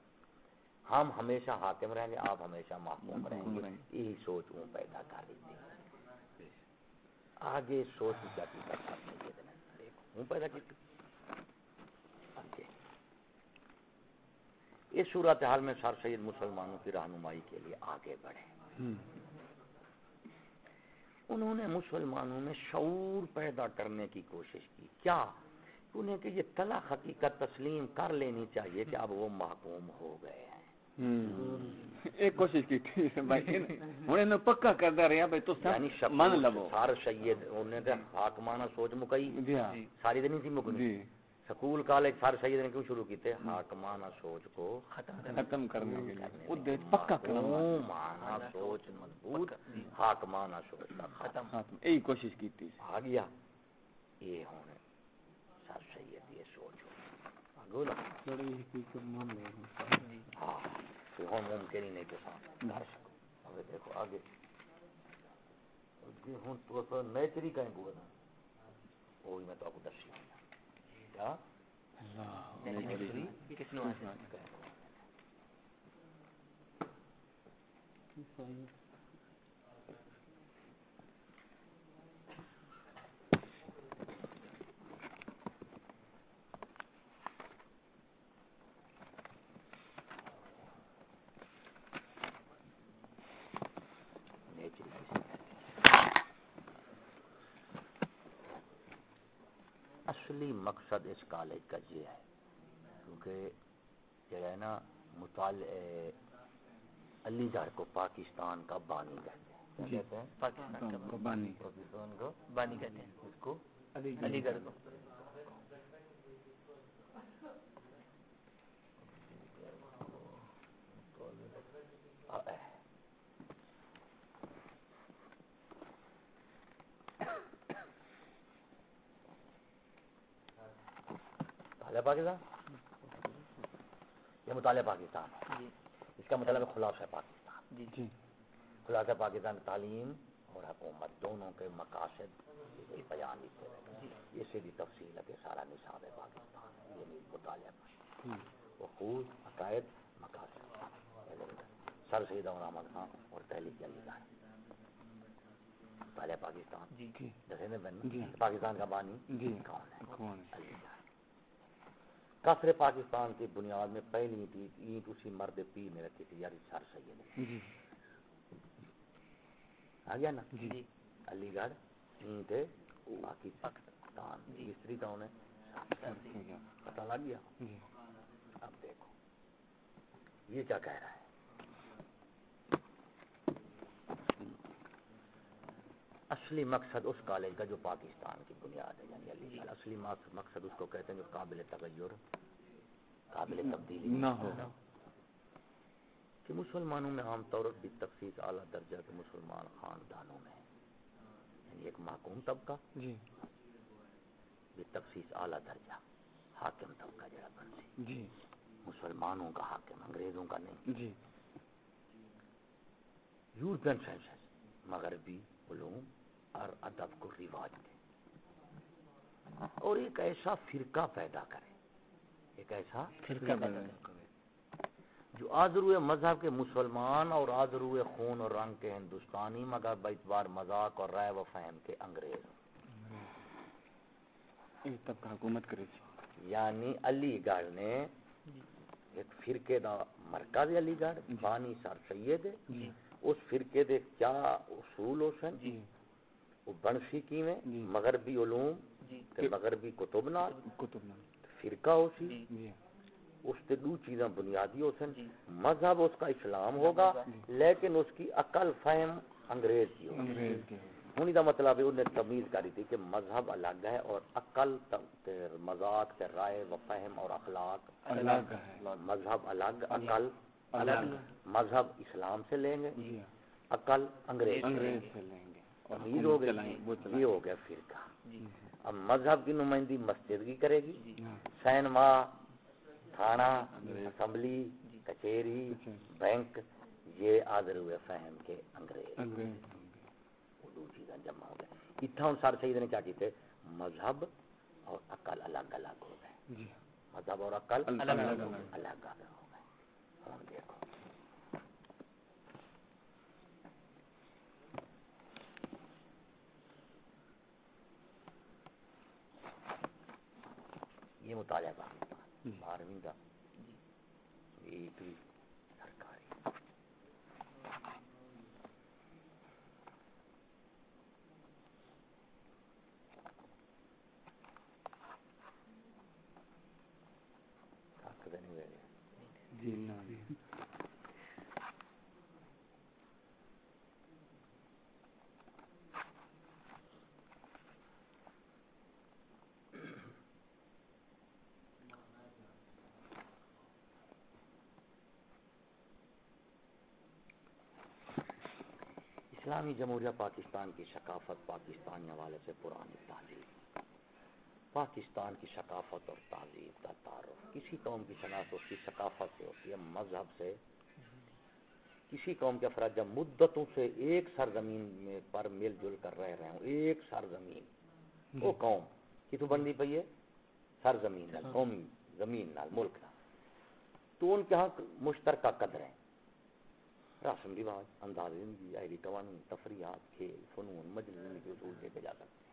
ہم ہمیشہ حاکم رہیں گے آپ ہمیشہ محکوم رہیں گے۔ یہی سوچ وہ پیدا کر تھی آگے سوچ کیا دیکھو ہوں پیدا کی۔ اس صورتحال میں سر سید مسلمانوں کی رہنمائی کے لیے آگے بڑھے انہوں نے مسلمانوں میں شعور پیدا کرنے کی کوشش کی۔ کیا؟ انہیں کہ یہ تلا حقیقت تسلیم کر لینی چاہیے کہ اب وہ محکوم ہو گئے ہیں۔ ایک کوشش کی انہیں پکا کرتا رہا بھائی تو یعنی من لبو سار سید انہیں تے حاکمانہ سوچ مکئی۔ جی ہاں۔ ساری دن نہیں تھی مکنی۔ جی۔ سکول کالج سار سید نے کیوں شروع کیتے حاکمانہ سوچ کو۔ ختم کرنے کے لیے۔ پکا کرنا۔ مانا سوچ مضبوط۔ حاکمانہ سوچ۔ کا ختم یہی کوشش کی تھی آ گیا۔ یہ ہونے سر سید یہ سوچ ہو ہاں ممکن ہی نہیں کے ساتھ اب دیکھو آگے۔ ہوں طریقہ ہیں بولا وہی میں تو آپ کو الله. الله. اصلی مقصد اس کالج کا یہ ہے۔ کیونکہ جو ہے نا مطالعہ علی گڑھ کو پاکستان کا بانی کہتے ہیں۔ کہتے ہیں؟ پاکستان کا بانی۔ پاکستان کو بانی کہتے ہیں۔ اس کو علی گڑھ۔ کو۔ مطالعہ پاکستان؟ یہ مطالعہ پاکستان ہے۔ جی۔ اس کا مطلب ہے خلاصہ پاکستان۔ جی جی۔ خلاصہ پاکستان تعلیم اور حکومت دونوں کے مقاصد بیان یہ بھی تفصیل ہے کہ سارا نصاب ہے پاکستان۔ یہ مطالعہ وقوع عقائد مقاصد۔ سر سید عمر احمد خان اور تحلیل علی گڑھ۔ مطالعہ پاکستان۔ جی۔ جی بہن جی۔ پاکستان کا بانی جی۔ کون ہے؟ کثر پاکستان کی بنیاد میں پہلی تھی اینٹ اسی مرد پیر نے رکھی تھی یاری سر سید نے۔ جی۔ آ گیا نا؟ جی۔ علی گڑھ اینٹ پاکستان۔ مستری کون ہے پتہ لگ گیا۔ جی۔ اب دیکھو۔ یہ کیا کہہ رہا ہے؟ اصلی مقصد اس کالج کا جو پاکستان کی بنیاد ہے یعنی علی گڑھ اصلی مقصد اس کو کہتے ہیں جو قابل تغیر قابل تبدیلی نہ ہو۔ کہ مسلمانوں میں عام طور پر تخصیص اعلیٰ درجہ کے مسلمان خاندانوں میں یعنی ایک محکوم طبقہ۔ جی۔ تخصیص اعلیٰ درجہ حاکم طبقہ جڑا بنسی جی۔ مسلمانوں کا حاکم انگریزوں کا نہیں۔ جی۔ یورپین سائنسز مغربی علوم۔ اور ادب کو رواج دے اور ایک ایسا فرقہ پیدا کرے ایک ایسا فرقہ پیدا کرے جو آزرو مذہب کے مسلمان اور آزرو خون اور رنگ کے ہندوستانی مگر بیتبار مذاق اور رائے و فہم کے انگریز۔ کا حکومت کرے یعنی علی گڑھ نے ایک فرقے دا مرکز علی گڑھ بانی سر سید ہے۔ جی۔ اس فرقے دے کیا اصول ہو سن جی۔ وہ بنسی کی میں جی۔ مغربی علوم جی۔ تے مغربی کتب نال فرقہ ہو سی جی۔ اس سے دو چیزیں بنیادی ہو سن مذہب اس کا اسلام ہوگا لیکن اس کی عقل فہم انگریز کی ہوگی۔ ہونی کا مطلب ہے انہیں تمیز کری تھی کہ مذہب الگ ہے اور عقل تے مذاق تے رائے و فہم اور اخلاق الگ ہے۔ مذہب الگ عقل الگ۔ مذہب اسلام سے لیں گے۔ عقل انگریز سے لیں گے۔ تمیز ہو گئی۔ یہ ہو گیا فرقہ۔ اب مذہب کی نمائندگی مسجد کی کرے گی۔ ہاں۔ سینما تھانہ اسمبلی کچہری کچہری۔ بینک یہ آدر ہوئے فہم کے انگریز۔ دو چیزیں جمع ہو گئے۔ اتنا ہوں سر سید نے کیا کیتے؟ مذہب اور عقل الگ الگ ہو گئے۔ جی۔ مذہب اور عقل۔ الگ الگ ہو گئے۔ ہوں دیکھو۔ یہ مطالعہ پاکستان بارہویں کا۔ ایک بھی سرکاری تھک دے نہیں گئے جی نا جی اسلامی جمہوریہ پاکستان کی ثقافت پاکستانی حوالے سے پرانی تہذیب پاکستان کی ثقافت اور تہذیب کا تعارف۔ کسی قوم کی شناخت اس کی ثقافت سے ہوتی ہے مذہب سے۔ کسی قوم کے افراد جب مدتوں سے ایک سرزمین میں پر مل جل کر رہ رہے ہوں ایک سرزمین وہ قوم کتوں بندی پئی ہے سرزمین نال قومی زمین نال ملک نال۔ تو ان کے ہاں مشترکہ قدر ہیں رسم رواج انداز زندگی آئری قوانین تفریحات کھیل فنون مجلس زندگی کے اصول دیکھے جا سکتے ہیں۔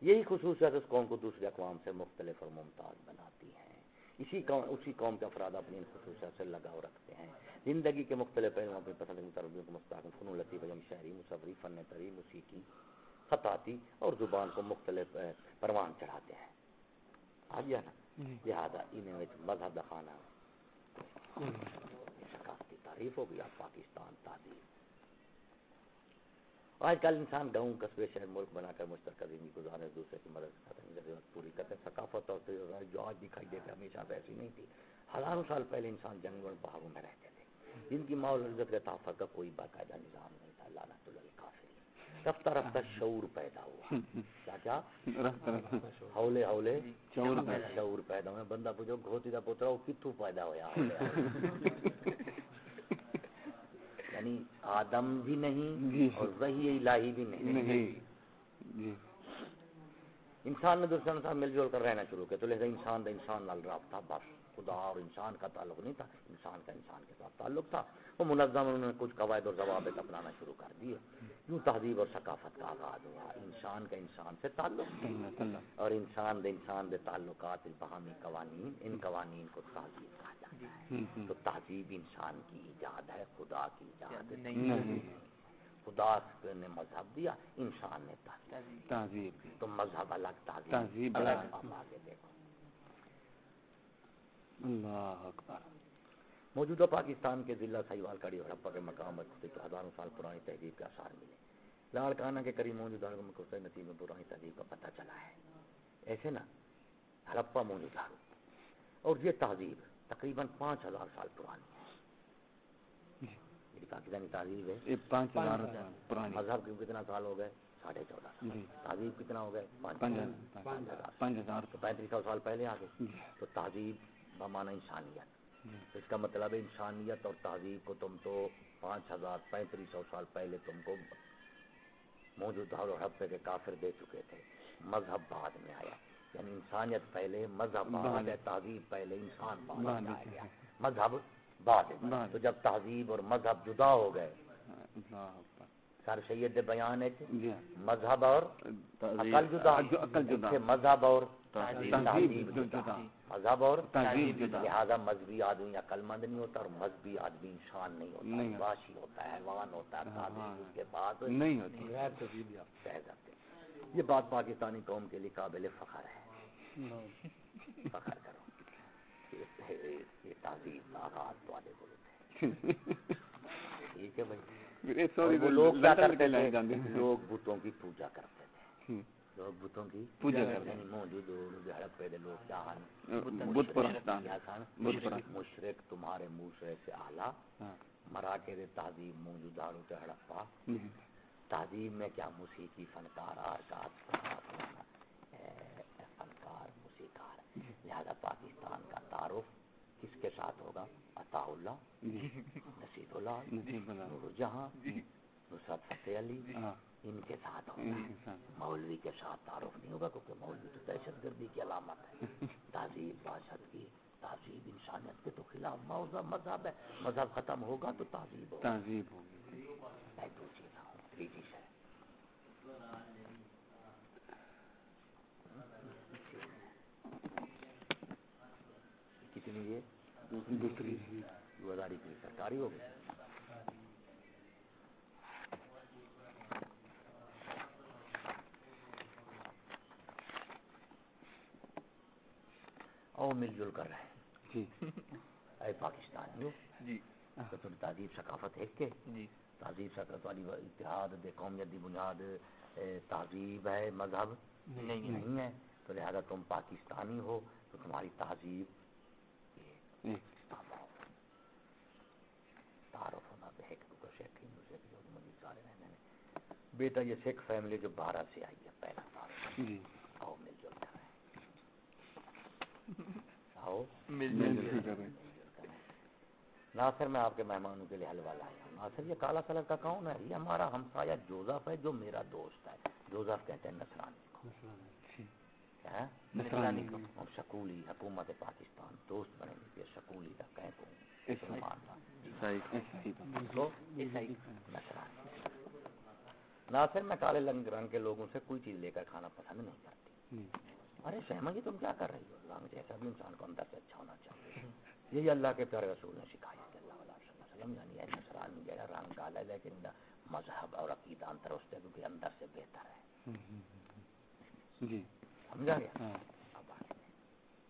یہی خصوصیات اس قوم کو دوسرے اقوام سے مختلف اور ممتاز بناتی ہیں۔ اسی قوم اسی قوم کے افراد اپنی ان خصوصیات سے لگاؤ رکھتے ہیں۔ زندگی کے مختلف پہلوؤں اپنی پسند متربیوں کو مستقل فنون لطیف جم شہری مصوری فن تری موسیقی خطاطی اور زبان کو مختلف پروان چڑھاتے ہیں۔ آ گیا نا؟ لہٰذا انہیں مذہب دا خانہ۔ یہ ثقافتی تعریف ہو گیا پاکستان تعریف آج کل انسان گاؤں قصبے شہر ملک بنا کر مشترکہ زندگی گزارنے دوسرے کی مدد ضرورت پوری کرتے ثقافت اور جو آج دکھائی دیتے ہمیشہ سے ایسی نہیں تھی۔ ہزاروں سال پہلے انسان جنگلوں اور پہاڑوں میں رہتے تھے۔ جن کی ماحول عزت کے تحفظ کا کوئی باقاعدہ نظام نہیں تھا۔ لعنت الکافر رفتہ رفتہ شعور پیدا ہوا۔ کیا کیا؟ ہولے ہولے شعور۔ پیدا ہوا۔ بندہ پوچھو گھوتی دا پوترا وہ کتوں پیدا ہوا یعنی آدم بھی نہیں جی۔ اور وہی الہی بھی نہیں۔ جی۔ انسان نے دوسرے انسان مل جل کر رہنا شروع کیا تو لہذا انسان دا انسان نال رابطہ بس۔ خدا اور انسان کا تعلق نہیں تھا انسان کا انسان کے ساتھ تعلق تھا۔ وہ منظم انہوں نے کچھ قواعد اور ضوابط اپنانا شروع کر دیے۔ یوں تہذیب اور ثقافت کا آغاز ہوا۔ انسان کا انسان سے تعلق اور انسان دے انسان دے تعلقات باہمی قوانین ان قوانین کو تہذیب کہا جاتا ہے۔ تو تہذیب انسان کی ایجاد ہے خدا کی ایجاد نہیں خدا نے مذہب دیا انسان نے تہذیب تو مذہب الگ تہذیب الگ۔ اب آگے دیکھو۔ اللہ اکبر۔ موجودہ پاکستان کے ضلع سہیوال کڑی اور ہڑپا کے مقام پر خود ہزاروں سال پرانی تہذیب کے آثار ملے۔ لاڑکانہ کے قریب موجودہ مخصوص نصیب میں پرانی تہذیب کا پتہ چلا ہے۔ ایسے نا ہڑپا موجودہ اور یہ تہذیب تقریباً پانچ ہزار سال پرانی ہے۔ یہ پاکستانی تہذیب ہے۔ پانچ ہزار پرانی۔ مذہب کے کتنا سال ہو گئے؟ ساڑھے چودہ سال۔ جی۔ تہذیب کتنا ہو گئے؟ پانچ ہزار۔ تو پینتیس سو سال پہلے آ گئے جی۔ تو تہذیب بمانا انسانیت۔ جی اس کا مطلب ہے انسانیت اور تہذیب کو تم تو پانچ ہزار پینتیس سو سال پہلے تم کو موجودہ اور ہفتے کے کافر دے چکے تھے۔ مذہب بعد میں آیا۔ یعنی انسانیت پہلے مذہب بعد۔ ہے تہذیب پہلے انسان بعد میں آ میں گیا ہے۔ مذہب بعد بعد۔ تو جب تہذیب اور مذہب جدا ہو گئے سر سید بیان ہے کہ جی۔ مذہب اور عقل جدا۔ کہ مذہب اور تہذیب۔ جدا۔ مذہب اور تہذیب لہذا مذہبی آدمی عقل مند نہیں ہوتا اور مذہبی آدمی انسان نہیں ہوتا نہیں۔ واشی ہوتا ہے حیوان ہوتا ہے ہاں، تہذیب اس کے بعد نہیں ہوتی کہہ سکتے یہ بات پاکستانی قوم کے لیے قابل فخر ہے۔ فخر کرو۔ یہ تعظیم آغاز والے بولتے ٹھیک ہے بھائی۔ لوگ کیا کرتے تھے؟ لوگ بتوں کی پوجا کرتے تھے۔ لوگ بتوں کی پوجا کرتے یعنی پہ لوگ بت پرستان پرست مشرق تمہارے موسرے سے اعلیٰ۔ ہاں۔ مراٹے دے تہذیب موجود دارو تے ہڑپا۔ تہذیب میں کیا موسیقی فنکار آرکات فنکار موسیقار۔ لہذا پاکستان کا تعارف کس کے ساتھ ہوگا؟ عطا اللہ نصیب اللہ جہاں نصرت فتح علی۔ ہاں۔ ان کے ساتھ ہوگا مولوی کے ساتھ تعارف نہیں ہوگا کیونکہ مولوی تو دہشت گردی کی علامت ہے۔ [laughs] تہذیب باشد کی تہذیب انسانیت کے تو خلاف مذہب مذہب ہے۔ مذہب ختم ہوگا تو تہذیب ہوگا۔ تہذیب ہوگی۔ میں دو چیز ہوں تیجی سے کتنی یہ دوسری۔ دو ہزار سرکاری ہو او مل جل کر رہے جی۔ اے پاکستانیوں جی۔ تو تم تہذیب ثقافت ایک کے جی۔ تہذیب ثقافت والی اتحاد دے قومیت دی بنیاد تہذیب ہے مذہب نہیں۔ ہے۔ تو لہذا تم پاکستانی ہو تو تمہاری تہذیب ہو تعارف ہونا جو بیٹا یہ سکھ فیملی جو باہر سے آئی ہے پہلا تعارف جی آؤ مل جل کر رہے مل جل ناصر میں آپ کے مہمانوں کے لیے حلوہ لایا ہوں۔ ناصر یہ کالا کلر کا کون ہے یہ ہمارا ہمسایہ جوزف ہے جو میرا دوست ہے۔ جوزف کہتے ہیں نصرانی کو۔ کیا ہے نصرانی کو۔ ہم شکولی حکومت پاکستان دوست بنے گی شکولی کا نصرانی ناصر میں کالے رنگ رنگ کے لوگوں سے کوئی چیز لے کر کھانا پسند نہیں کرتی۔ ارے شہما جی تم کیا کر رہی ہو؟ رنگ جیسا بھی انسان کو اندر سے اچھا ہونا چاہیے۔ یہی اللہ کے پیارے رسول نے سکھایا کہ اللہ علیہ وسلم یعنی نصرانی جو ہے رنگ کالا ہے لیکن مذہب اور عقیدہ انتر اس سے کیونکہ اندر سے بہتر ہے۔ جی۔ سمجھا گیا؟ ہاں۔ اب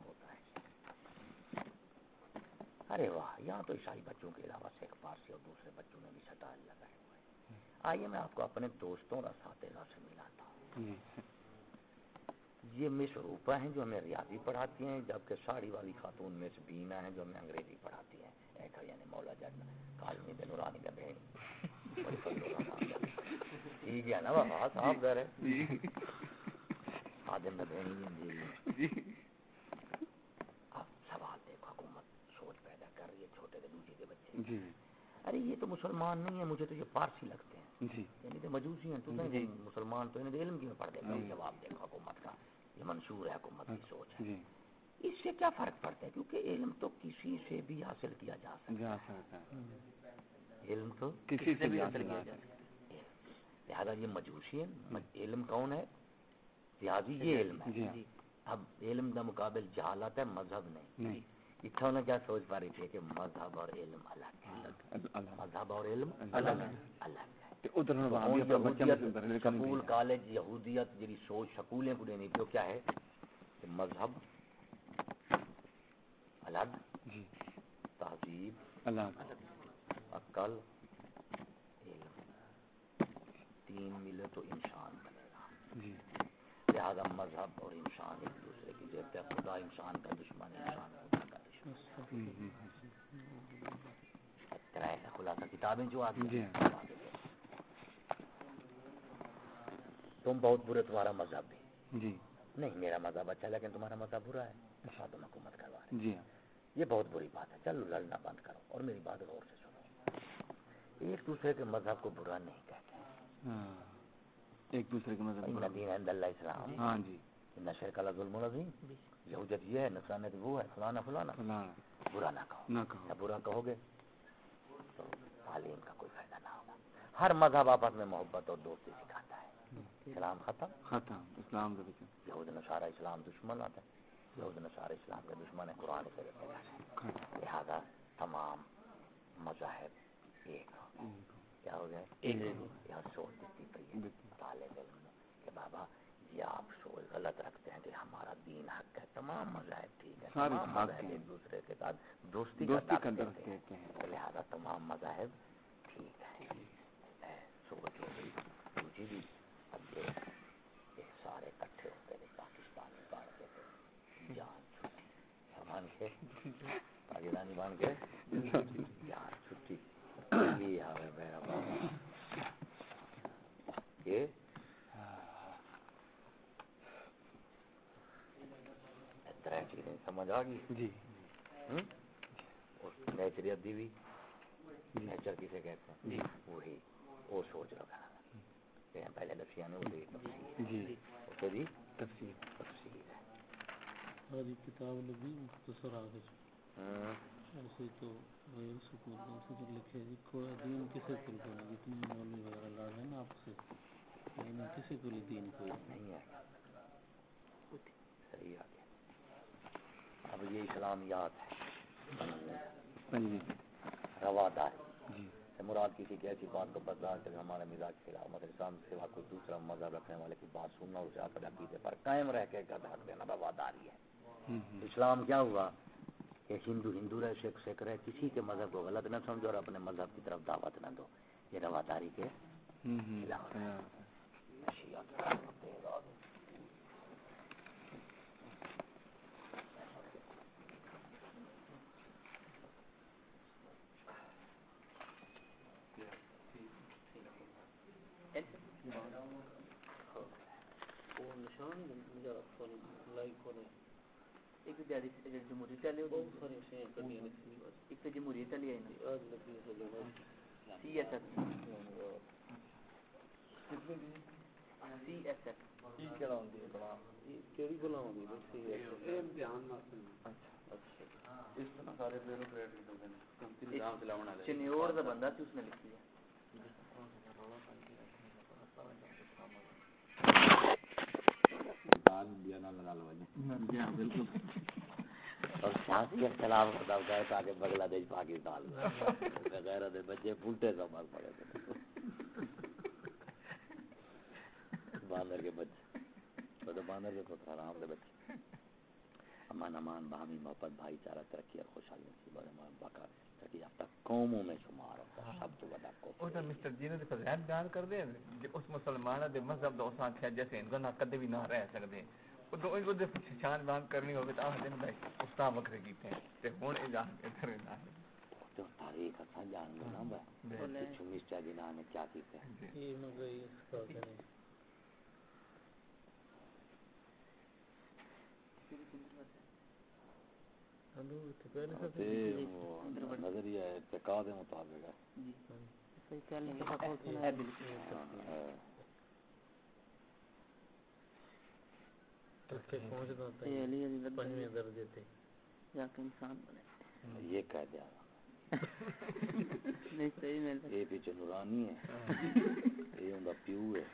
ہوتا ہے۔ ارے واہ یہاں تو عیسائی بچوں کے علاوہ سکھ پارسی اور دوسرے بچوں نے بھی سٹال لگائے ہوئے ہیں۔ آئیے میں آپ کو اپنے دوستوں اور اساتذہ سے ملاتا ہوں۔ جی۔ یہ مس روپا ہیں جو ہمیں ریاضی پڑھاتی ہیں جبکہ ساڑی والی خاتون مس بینا ہیں جو ہمیں انگریزی پڑھاتی ہیں۔ ایک یعنی مولا جٹ کالمی دے نورانی کا بہن۔ ٹھیک ہے نا بابا صاحب؟ ہے۔ جی۔ آدم کا بہن جی۔ جی۔ اب سوال دیکھو حکومت سوچ پیدا کر رہی ہے چھوٹے کے دوسرے کے بچے۔ جی۔ ارے یہ تو مسلمان نہیں ہے مجھے تو یہ پارسی لگتے ہیں۔ یعنی تو مجوسی ہیں تو نہیں مسلمان تو انہیں علم کی میں پڑھ دیتا ہوں۔ جواب دیکھو حکومت کا۔ یہ منشور ہے حکومت کی سوچ ہے۔ جی۔ اس سے کیا فرق پڑتا ہے؟ کیونکہ علم تو کسی سے بھی حاصل کیا جا سکتا ہے۔ علم تو کسی سے بھی حاصل کیا جا سکتا ہے۔ لہٰذا یہ مجوسی ہے۔ مج- علم کون ہے؟ ریاضی یہ علم جی۔ ہے ہاں اب علم کا مقابل جہالت ہے مذہب نہیں۔ اتنا نے کیا سوچ پا رہی تھی کہ مذہب اور علم الگ اللہ مذہب اور علم الگ الگ تے کالج یہودیت مذہب الگ تہذیب تین ملے تو انسان بنے گا۔ جی۔ لہذا مذہب اور انسان ایک دوسرے کی دیکھتے ہیں خدا انسان کا دشمن انسان خدا کا دشمن خلاصہ کتابیں جو آتی ہیں۔ تم بہت برے تمہارا مذہب بھی جی۔ نہیں میرا مذہب اچھا لیکن تمہارا مذہب برا ہے۔ اچھا تم حکومت کروا رہے جی۔ ہاں یہ بہت بری بات ہے۔ چلو لڑنا بند کرو اور میری بات غور سے سنو۔ ایک دوسرے کے مذہب کو برا نہیں کہتے ہاں۔ ایک دوسرے کے مذہب ان دین عند اللہ اسلام۔ ہاں جی۔ ان شرک اللہ ظلم عظیم یہودیت یہ ہے نصرانیت وہ ہے فلانا فلانا۔ برا نہ کہو۔ نہ برا کہو گے تو تعلیم کا کوئی فائدہ نہ ہوگا۔ ہر مذہب آپس میں محبت اور دوستی سکھاتا ہے۔ اسلام ختم؟ ختم اسلام کے بچے یہود نصارہ اسلام دشمن آتا ہے یہود نصارہ اسلام کے دشمن ہے قرآن سے لہذا تمام مذاہب ایک ہو۔ کیا ہو گئے؟ یہ سوچ دیتی پی ہے۔ طالب علم کہ بابا یہ آپ سوچ غلط رکھتے ہیں کہ ہمارا دین حق ہے۔ تمام مذاہب ٹھیک ہے۔ تمام مذاہب۔ ایک دوسرے کے ساتھ دوستی کا دیتے دیتے ہیں۔ لہذا تمام مذاہب ٹھیک ہے۔ سوچ ہو گئی مجھے بھی اب یہ یہ سارے اکٹھے ہوتے تھے پاکستانی کاٹ کے تھے جان چھٹی سامان کے پاکستانی بان کے۔ جان چھٹی۔ یہ ہے میرا بابا یہ۔ طرح چیزیں سمجھ آ گئی؟ جی؟ اور نیچریت دی ہوئی نیچر کسے کہتے ہیں؟ جی۔ وہی۔ وہ سوچ رکھا کہ پہلے دسیا نے وہی تفصیل جی۔ اوکے جی؟ تفصیل۔ تفصیل ہے۔ ہماری کتاب لگی مختصر آگے تو سے لکھے جی کو مولوی وغیرہ لڑ نا آپ سے لیکن دین نہیں ہے صحیح آ گیا اب یہ ہے۔ جی۔ رواداری جی۔ سے مراد کسی کی ایسی بات کو برداشت کر ہمارے مزاج کے خلاف اسلام سوا کوئی دوسرا مذہب رکھنے والے کی بات سننا اور اسے عقیدے پر قائم رہ کے دینا رواداری ہے۔ ہم، ہم۔ اسلام کیا ہوا؟ کہ ہندو ہندو رہے سکھ سکھ رہے کسی کے مذہب کو غلط نہ سمجھو اور اپنے مذہب کی طرف دعوت نہ دو۔ یہ رواداری کے ہاں۔ وہ نشان مجھے فون لائک ہونے ایک دیہڑی جمہوری چلی بہت ساری شے کٹیاں نکلی بس ایک تو جمہوری چلی آئی نا۔ آج لگی ہے جو C S F C S F کیڑی بلا ہوندی بس سی ہے۔ چنیور کا بندہ تھی اس نے لکھی ہے اور بنگلہ دیش پاکستان۔ میں بچے پڑے تھے۔ باندر کے بچے۔ وہ تو باندر کے پتر حرام کے بچے۔ امان امان باہمی محبت بھائی چارہ ترقی اور خوشحالی نصیب اور امان بقا ترقی تک قوموں میں شمار ہوتا ہے سب تو بڑا وہ کو تو مسٹر جی نے فضائل بیان کر دے کہ اس مسلمان دے مذہب دا اساں کیا جیسے ان کو نہ کدے بھی نہ رہ سکدے. وہ تو ان کو دے شان بیان کرنی ہوے تا دن بھائی استاد وکھرے کیتے ہیں تے ہن اے جان کے کرے نہ تو تاریخ اچھا جان نا بھائی. چھمیس جنہاں نے کیا کیتے ہیں یہ مگر اس کا کریں ہلو تو پہلے سے تے وہ نظریہ اعتقاد مطابق ہے۔ جی۔ یہ کہہ دیا۔ صحیح میں یہ پیچھے نورانی ہے۔ یہ ان کا پیو ہے۔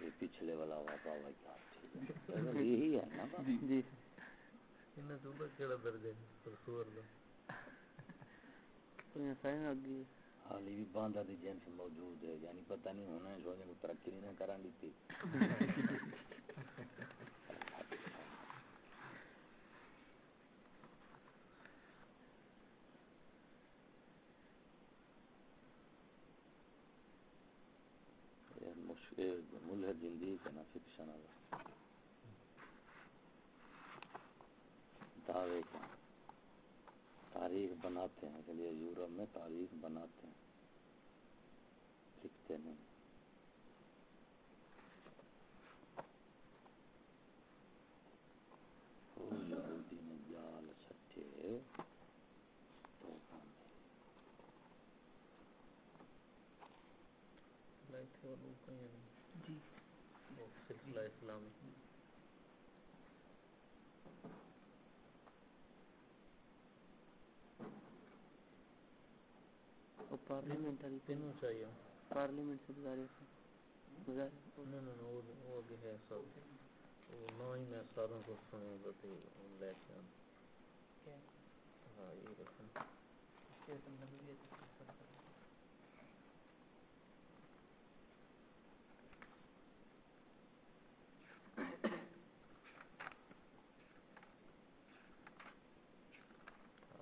یہ پچھلے والا [laughs] یہی ہے نا پر سور دا تو یہ سارے اگے حالی بھی باندھا دی جنس موجود ہے یعنی پتہ نہیں ہونا ہے سوچنے کو ترقی نہیں کران دیتی یہ مشکل ملحد زندگی کا نا فکشن والا دعوے کا تاریخ بناتے ہیں چلیے یورپ میں تاریخ بناتے ہیں لکھتے نہیں۔ او یہودی نے جال چھٹے تو کام لائٹ تھے وہ لوگ کہیں نہیں جی وہ سلسلہ اسلامی اور پارلیمنٹری تینوں چاہیے پارلیمنٹ سے نہ وہ وہ بھی ہے سب وہ نو ہی میں ساروں کو گا تو لے کے ہاں یہ رکھنا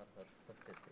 ہر صفحے سے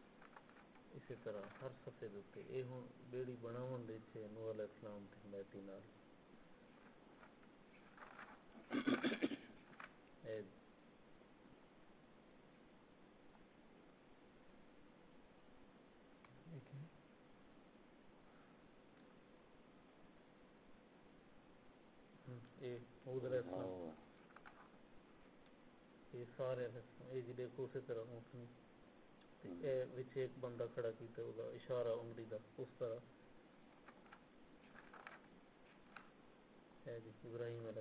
اسی طرح ہر دے اوتے اے ہن بیڑی بناون دے تھے نور علیہ السلام تے ہدایتی نال۔ اے اے حود علیہ السلام۔ یہ سارے یہ جی دیکھو اسی طرح اونٹنی۔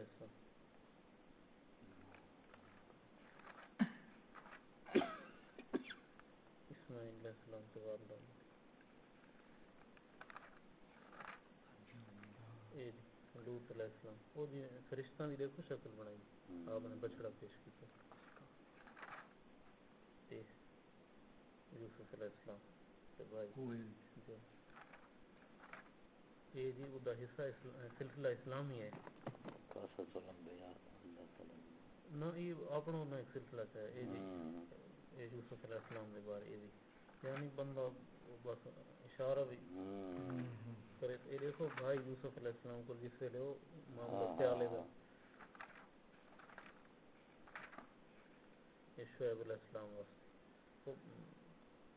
السلام اسماعیل علیہ السلام کے والدہ اے جی لوط علیہ السلام وہ جی فرشتہ دی دیکھو شکل بنائی آپ نے بچڑا پیش کیتا تے یوسف علیہ السلام تے بھائی۔ جو یہ جی وہ حصہ سلسلہ اسلامی ہے۔ نہ یہ اپنا نہ ایک سلسلہ ہے یہ جی۔ ہوں یہ یوسف علیہ السلام دے بارے یہ بھی یعنی بندہ بس اشارہ بھی ہوں کرے یہ دیکھو بھائی یوسف علیہ السلام کو جس ویلے وہ معاملہ ہاں، پیالے دا ہاں۔ یہ شعیب علیہ السلام واسطے۔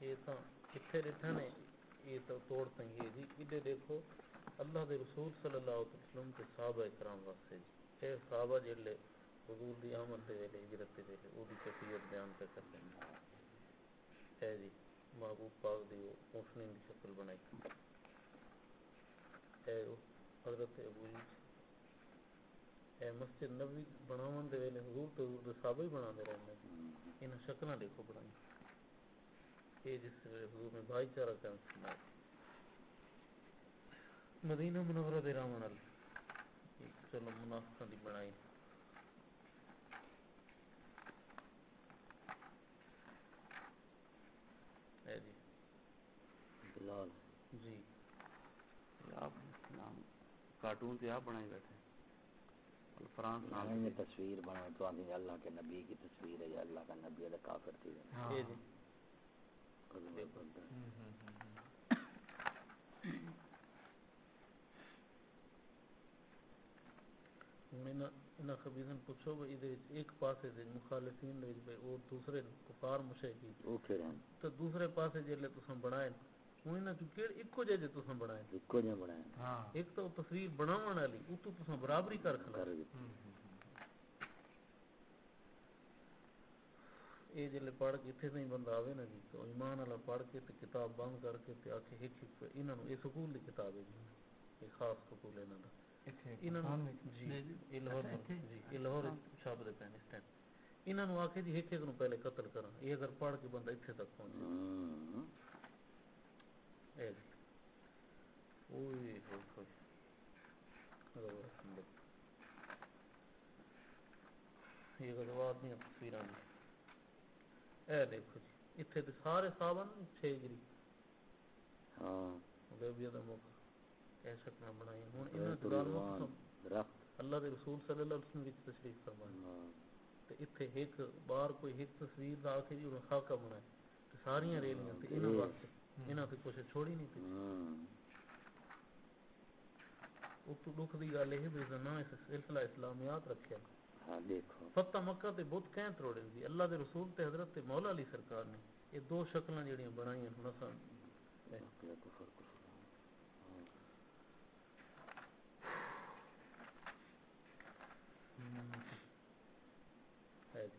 یہ تو کتنے ڈٹھا نے، یہ تو توڑ جی۔ دیکھو، اللہ دے رسول صلی اللہ علیہ وسلم کے صحابہ واسطے جی۔ اے صحابہ حضور دی آمد دے ویلے، ہجرت دے ویلے، او دی کیفیت بیان پہ اے جی محبوب پاک دی دی شکل بنائی۔ اے حضرت ابو یوسف مسجد نبی بناون دے ویلے حضور تو حضور دے صحابہ ہی بنا دے ہیں انہاں شکلاں دیکھو بڑائی یہ جس ویلے حضور نے بھائی چارہ قائم فرمایا۔ مدینہ منورہ دے راون ال چلو منافقاں دی بنائی۔ اے جی۔ بلال جی۔ آپ نام کارٹون سے آپ بنائے بیٹھے فرانس میں یہ تصویر بنا تو آدمی اللہ کے نبی کی تصویر ہے یا اللہ کا نبی ہے کافر تھی۔ یہ جی۔ انہاں انہاں خبیزن پوچھو بھئی ادھر ایک پاسے دے مخالفین دے وچ وہ دوسرے کفار مشرکین پھر ہیں۔ تو دوسرے پاسے جلے تساں بنائے۔ انہاں چوں کیڑ اکو جے جے تساں بنائے ایک کو نہیں بنایا ہاں۔ ایک تو تصویر بناون والی او تو تساں برابری کر کھلا یہ جلے پڑھ کے اتنے تھی بندہ آوے نا جی تو ایمان والا پڑھ کے تے کتاب بند کر کے تے آکھے ایک ایک انہاں نو یہ سکول دی کتاب ہے جی۔ یہ خاص سکول ہے انہاں دا۔ انہاں نو جی لاہور جی لاہور چھاپ دے پین اس ٹائم۔ انہاں نو آکھے جی ایک ایک نو پہلے قتل کراں۔ یہ اگر پڑھ کے بندہ اتنے تک پہنچے۔ ہوں جی یہ اے دیکھو جی اتنے سارے چھ گری ہاں دا موقع بنائی اللہ دے رسول صلی اللہ علیہ وسلم وچ تشریف فرمائے تے اتنے ایک بار کوئی ایک تصویر دا آکھے جی انہاں خاکہ بنائے تے ساریاں ریلیاں تے انہاں واسطے انہاں تے کچھ چھوڑی نہیں تھی ہوں اتو دکھ دی گل یہ بھی نہ اس سلسلہ اسلامیات رکھیا ہاں دیکھو فتح مکہ تے بت کہیں تروڑے دی اللہ دے رسول تے حضرت تے مولا علی سرکار نے بنائیاں ہن اساں واقعہ کفر کفر ہے جی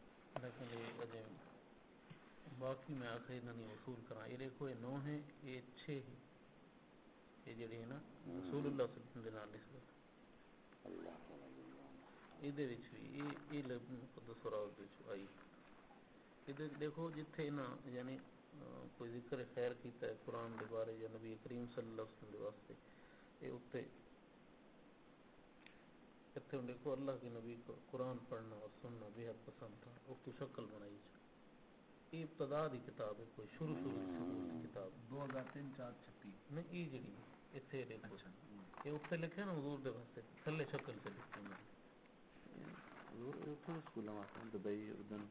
لیکن یہ باقی میں آخری نہیں وصول کرا یہ دیکھو، یہ نو ہیں، یہ چھ ہیں۔ یہ جڑی ہے نا، رسول اللہ صلی اللہ علیہ وسلم اللہ یہ دے وچ بھی، یہ لب مقدس راز وچ آئی۔ ادھر دیکھو، جتھے نا یعنی کوئی ذکر خیر کیتا ہے قرآن دے بارے یا نبی کریم صلی اللہ علیہ وسلم دے واسطے یہ اوپر کہتے ہیں دیکھو اللہ کے نبی کو قرآن پڑھنا اور سننا بے حد پسند تھا اس کی شکل بنائی ابتدا کی کتاب ہے کوئی شروع شروع کتاب۔ دو ہزار تین چار چھپی نہیں اچھا۔ یہ جڑی اتنے دیکھو۔ یہ اتنے لکھے نا حضور دے واسطے۔ تھلے شکل سے لکھتے ہیں۔ ਉੱਥੋਂ ਦੇ ਸਕੂਲਾਂ ਵਾਸਤੇ ਦੁਬਈ ਉਦਨ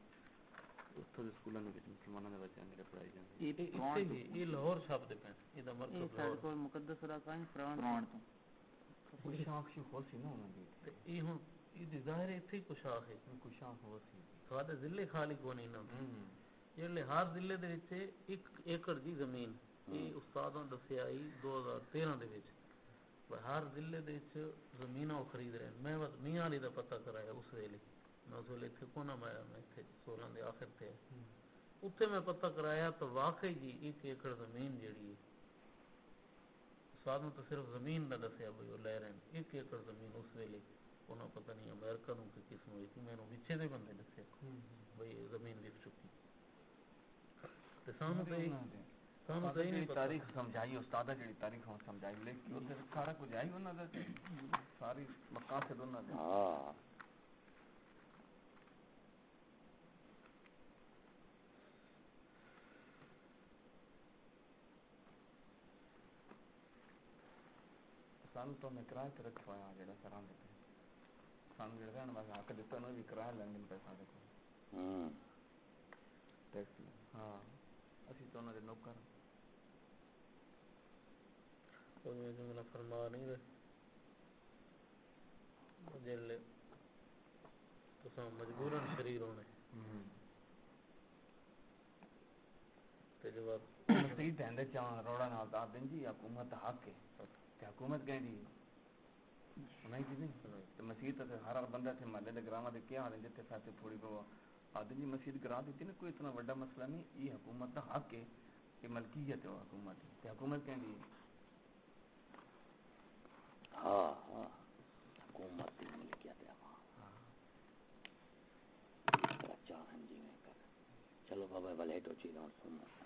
ਉੱਥੋਂ ਦੇ ਸਕੂਲਾਂ ਨੂੰ ਵਿੱਚ ਮੁਸਲਮਾਨਾਂ ਦੇ ਬੱਚਿਆਂ ਨੂੰ ਪੜਾਈ ਜਾਂਦੀ ਇਹ یعنی ہر ضلع زمین۔ یہ دسیا ہی 2013 دے ہر ضلع دے خرید رہے ہیں۔ میں میاں علی دا پتہ کرایا اس ویلے۔ میں اس ویلے اتنے کونا میں میں تھے آخر تے۔ اتھے میں پتہ کرایا تو واقعی جی ایک ایکڑ زمین جڑی ہے۔ سواد میں تو صرف زمین نہ دسیا بھائی وہ لے رہے ہیں۔ ایک ایکڑ زمین اس ویلے انہوں پتہ نہیں امریکہ نو کی قسم ہوئی تھی میں نے پیچھے دے بندے دسیا بھائی زمین وک چکی۔ تے سانوں تے سانوں تے نہیں تاریخ سمجھائی استاد جڑی تاریخ سمجھائی لے کے اوتے سارا کچھ آئی انہاں دا۔ ساری مقاصد انہاں دے۔ ہاں۔ ಸಂತೊಮ್ಮೆ ಆಗಿದೆ ಸರ್ ಅಂದಕ್ಕೆ ಸಂಗ್ ಹಿಡಿದ ನಮಗೆ ಹಾಕದಿತ್ತನೋ ವಿಕ್ರಾಲ್ ಹಂಗಿನ ಪೈಸಾದಕ್ಕೆ ಟ್ಯಾಕ್ಸಿ ಹಾಂ اسی تو انہوں نے نو کر کوئی جملہ فرما نہیں دے۔ جل تساں مجبوراً شریر ہونے۔ تے جواب صحیح تے اندے چاں روڑا نال دا دین جی حکومت حق ہے۔ کہ حکومت کہہ دی سنائی کی نہیں۔ تو مسجد تے ہر ہر بندہ تے محلے دے گراما دے کیا حالے تے ساتھ تھوڑی بہت آدمی جی مسجد گرا دیتی نا کوئی اتنا بڑا مسئلہ نہیں۔ یہ حکومت دا حق ہے کہ ملکیت ہے حکومت۔ تے حکومت کہیں دی ہاں ہاں۔ حکومت دی ملکیت ہے ہاں۔, ہاں۔ جی چلو بابا بلے تو چیز اور سننا